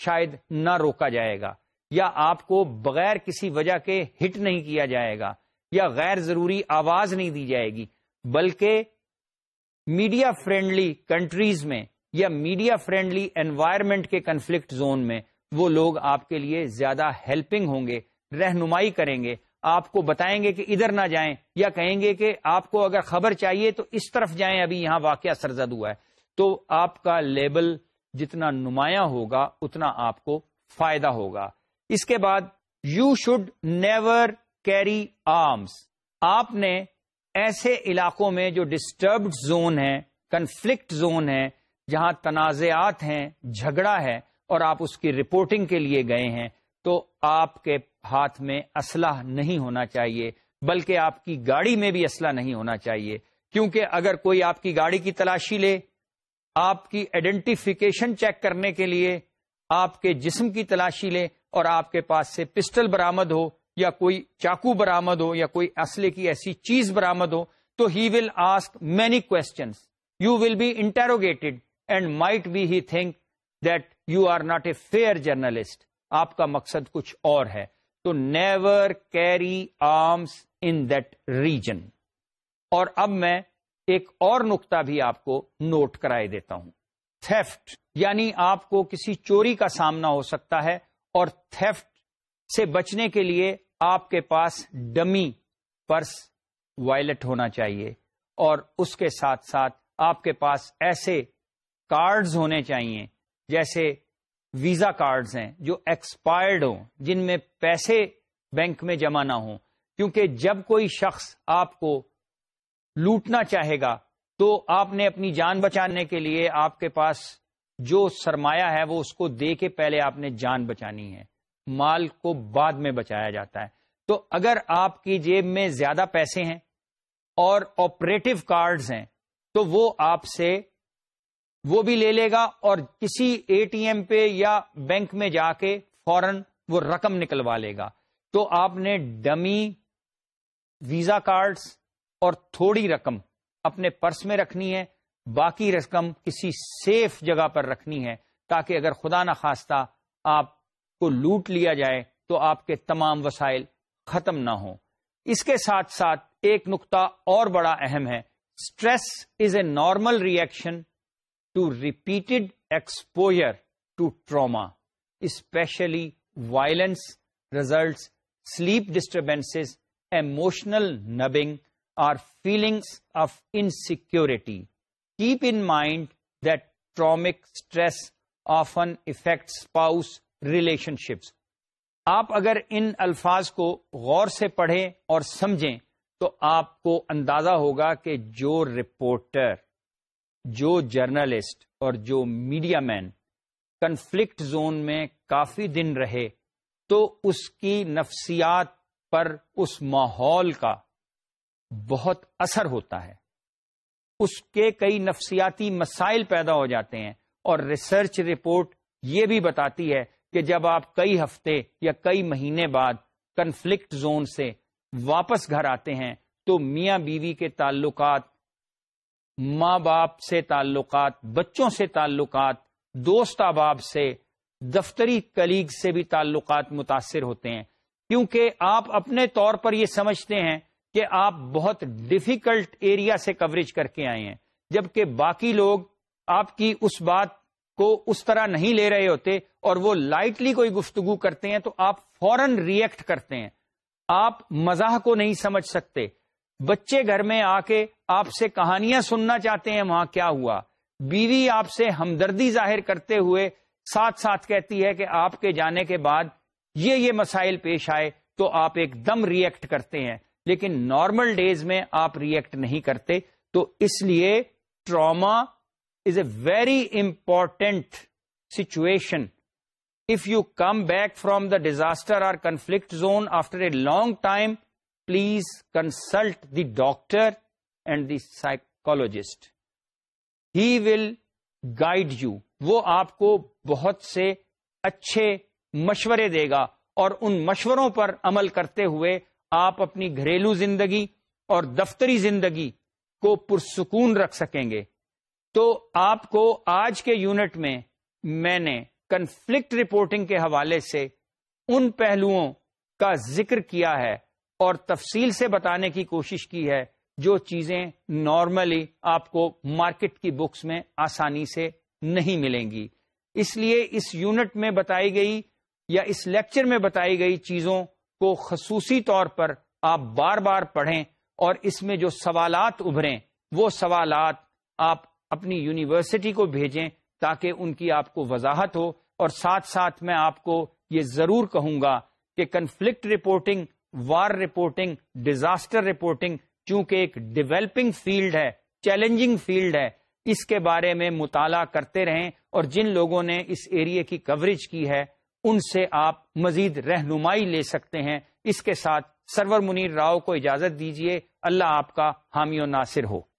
شاید نہ روکا جائے گا، یا آپ کو بغیر کسی وجہ کے ہٹ نہیں کیا جائے گا، یا غیر ضروری آواز نہیں دی جائے گی، بلکہ میڈیا فرینڈلی کنٹریز میں یا میڈیا فرینڈلی انوائرمنٹ کے کنفلکٹ زون میں وہ لوگ آپ کے لیے زیادہ ہیلپنگ ہوں گے، رہنمائی کریں گے آپ کو بتائیں گے کہ ادھر نہ جائیں یا کہیں گے کہ آپ کو اگر خبر چاہیے تو اس طرف جائیں، ابھی یہاں واقعہ سرزد ہوا ہے۔ تو آپ کا لیبل جتنا نمایاں ہوگا، اتنا آپ کو فائدہ ہوگا۔ اس کے بعد you should never carry arms آپ نے ایسے علاقوں میں جو ڈسٹربڈ زون ہے کنفلکٹ زون ہے جہاں تنازعات ہیں، جھگڑا ہے اور آپ اس کی رپورٹنگ کے لیے گئے ہیں تو آپ کے ہاتھ میں اسلحہ نہیں ہونا چاہیے، بلکہ آپ کی گاڑی میں بھی اسلحہ نہیں ہونا چاہیے۔ کیونکہ اگر کوئی آپ کی گاڑی کی تلاشی لے، آپ کی آئیڈینٹیفیکیشن چیک کرنے کے لیے آپ کے جسم کی تلاشی لے اور آپ کے پاس سے پسٹل برامد ہو یا کوئی چاقو برامد ہو یا کوئی اسلحے کی ایسی چیز برامد ہو، تو he will ask many questions you will be interrogated and might be he think that you are not a fair journalist آپ کا مقصد کچھ اور ہے، تو never carry arms in that region اور اب میں ایک اور نقطہ بھی آپ کو نوٹ کرائے دیتا ہوں۔ تھیفٹ یعنی آپ کو کسی چوری کا سامنا ہو سکتا ہے، اور تھیفٹ سے بچنے کے لیے آپ کے پاس ڈمی پرس وائلٹ ہونا چاہیے۔ اور اس کے ساتھ ساتھ آپ کے پاس ایسے کارڈز ہونے چاہیے، جیسے ویزا کارڈز ہیں جو ایکسپائرڈ ہوں، جن میں پیسے بینک میں جمع نہ ہوں۔ کیونکہ جب کوئی شخص آپ کو لوٹنا چاہے گا، تو آپ نے اپنی جان بچانے کے لیے آپ کے پاس جو سرمایہ ہے، وہ اس کو دے کے پہلے آپ نے جان بچانی ہے۔ مال کو بعد میں بچایا جاتا ہے۔ تو اگر آپ کی جیب میں زیادہ پیسے ہیں اور آپریٹو کارڈز ہیں، تو وہ آپ سے وہ بھی لے لے گا اور کسی اے ٹی ایم پہ یا بینک میں جا کے فوراً وہ رقم نکلوا لے گا۔ تو آپ نے ڈمی ویزا کارڈز اور تھوڑی رقم اپنے پرس میں رکھنی ہے، باقی رقم کسی سیف جگہ پر رکھنی ہے تاکہ اگر خدا نخواستہ آپ کو لوٹ لیا جائے تو آپ کے تمام وسائل ختم نہ ہوں۔ اس کے ساتھ ساتھ ایک نقطہ اور بڑا اہم ہے stress is a normal reaction to repeated exposure to trauma especially violence results sleep disturbance emotional numbing or feelings of insecurity keep in mind that traumatic stress often affect spouse relationships آپ اگر ان الفاظ کو غور سے پڑھیں اور سمجھیں تو آپ کو اندازہ ہوگا کہ جو رپورٹر جو جرنلسٹ اور جو میڈیا مین کنفلکٹ زون میں کافی دن رہے تو اس کی نفسیات پر اس ماحول کا بہت اثر ہوتا ہے۔ اس کے کئی نفسیاتی مسائل پیدا ہو جاتے ہیں اور ریسرچ رپورٹ یہ بھی بتاتی ہے کہ جب آپ کئی ہفتے یا کئی مہینے بعد کنفلکٹ زون سے واپس گھر آتے ہیں تو میاں بیوی کے تعلقات ماں باپ سے تعلقات، بچوں سے تعلقات، دوست احباب سے، دفتری کلیگ سے بھی تعلقات متاثر ہوتے ہیں۔ کیونکہ آپ اپنے طور پر یہ سمجھتے ہیں کہ آپ بہت ڈیفیکلٹ ایریا سے کوریج کر کے آئے ہیں۔ جبکہ باقی لوگ آپ کی اس بات کو اس طرح نہیں لے رہے ہوتے اور وہ لائٹلی کوئی گفتگو کرتے ہیں تو آپ فوراً ریئیکٹ کرتے ہیں۔ آپ مزاح کو نہیں سمجھ سکتے۔ بچے گھر میں آ کے آپ سے کہانیاں سننا چاہتے ہیں وہاں کیا ہوا بیوی آپ سے ہمدردی ظاہر کرتے ہوئے ساتھ ساتھ کہتی ہے کہ آپ کے جانے کے بعد یہ یہ مسائل پیش آئے تو آپ ایک دم ریئیکٹ کرتے ہیں لیکن نارمل ڈیز میں آپ ریئیکٹ نہیں کرتے تو اس لیے trauma is a very important situation. If you come back from the disaster or conflict zone after a long time, please consult the doctor and the psychologist. He will guide you. وہ آپ کو بہت سے اچھے مشورے دے گا اور ان مشوروں پر عمل کرتے ہوئے آپ اپنی گھریلو زندگی اور دفتری زندگی کو پرسکون رکھ سکیں گے تو آپ کو آج کے یونٹ میں میں نے کنفلکٹ رپورٹنگ کے حوالے سے ان پہلوؤں کا ذکر کیا ہے اور تفصیل سے بتانے کی کوشش کی ہے جو چیزیں نارملی آپ کو مارکیٹ کی بکس میں آسانی سے نہیں ملیں گی۔ اس لیے اس یونٹ میں بتائی گئی یا اس لیکچر میں بتائی گئی چیزوں کو خصوصی طور پر آپ بار بار پڑھیں اور اس میں جو سوالات ابھریں، وہ سوالات آپ اپنی یونیورسٹی کو بھیجیں تاکہ ان کی آپ کو وضاحت ہو۔ اور ساتھ ساتھ میں آپ کو یہ ضرور کہوں گا کہ conflict reporting war reporting, disaster reporting, چونکہ ایک ڈیولپنگ فیلڈ ہے، چیلنجنگ فیلڈ ہے، اس کے بارے میں مطالعہ کرتے رہیں اور جن لوگوں نے اس ایریے کی کوریج کی ہے، ان سے آپ مزید رہنمائی لے سکتے ہیں۔ اس کے ساتھ سرور منیر راؤ کو اجازت دیجیے اللہ آپ کا حامی و ناصر ہو۔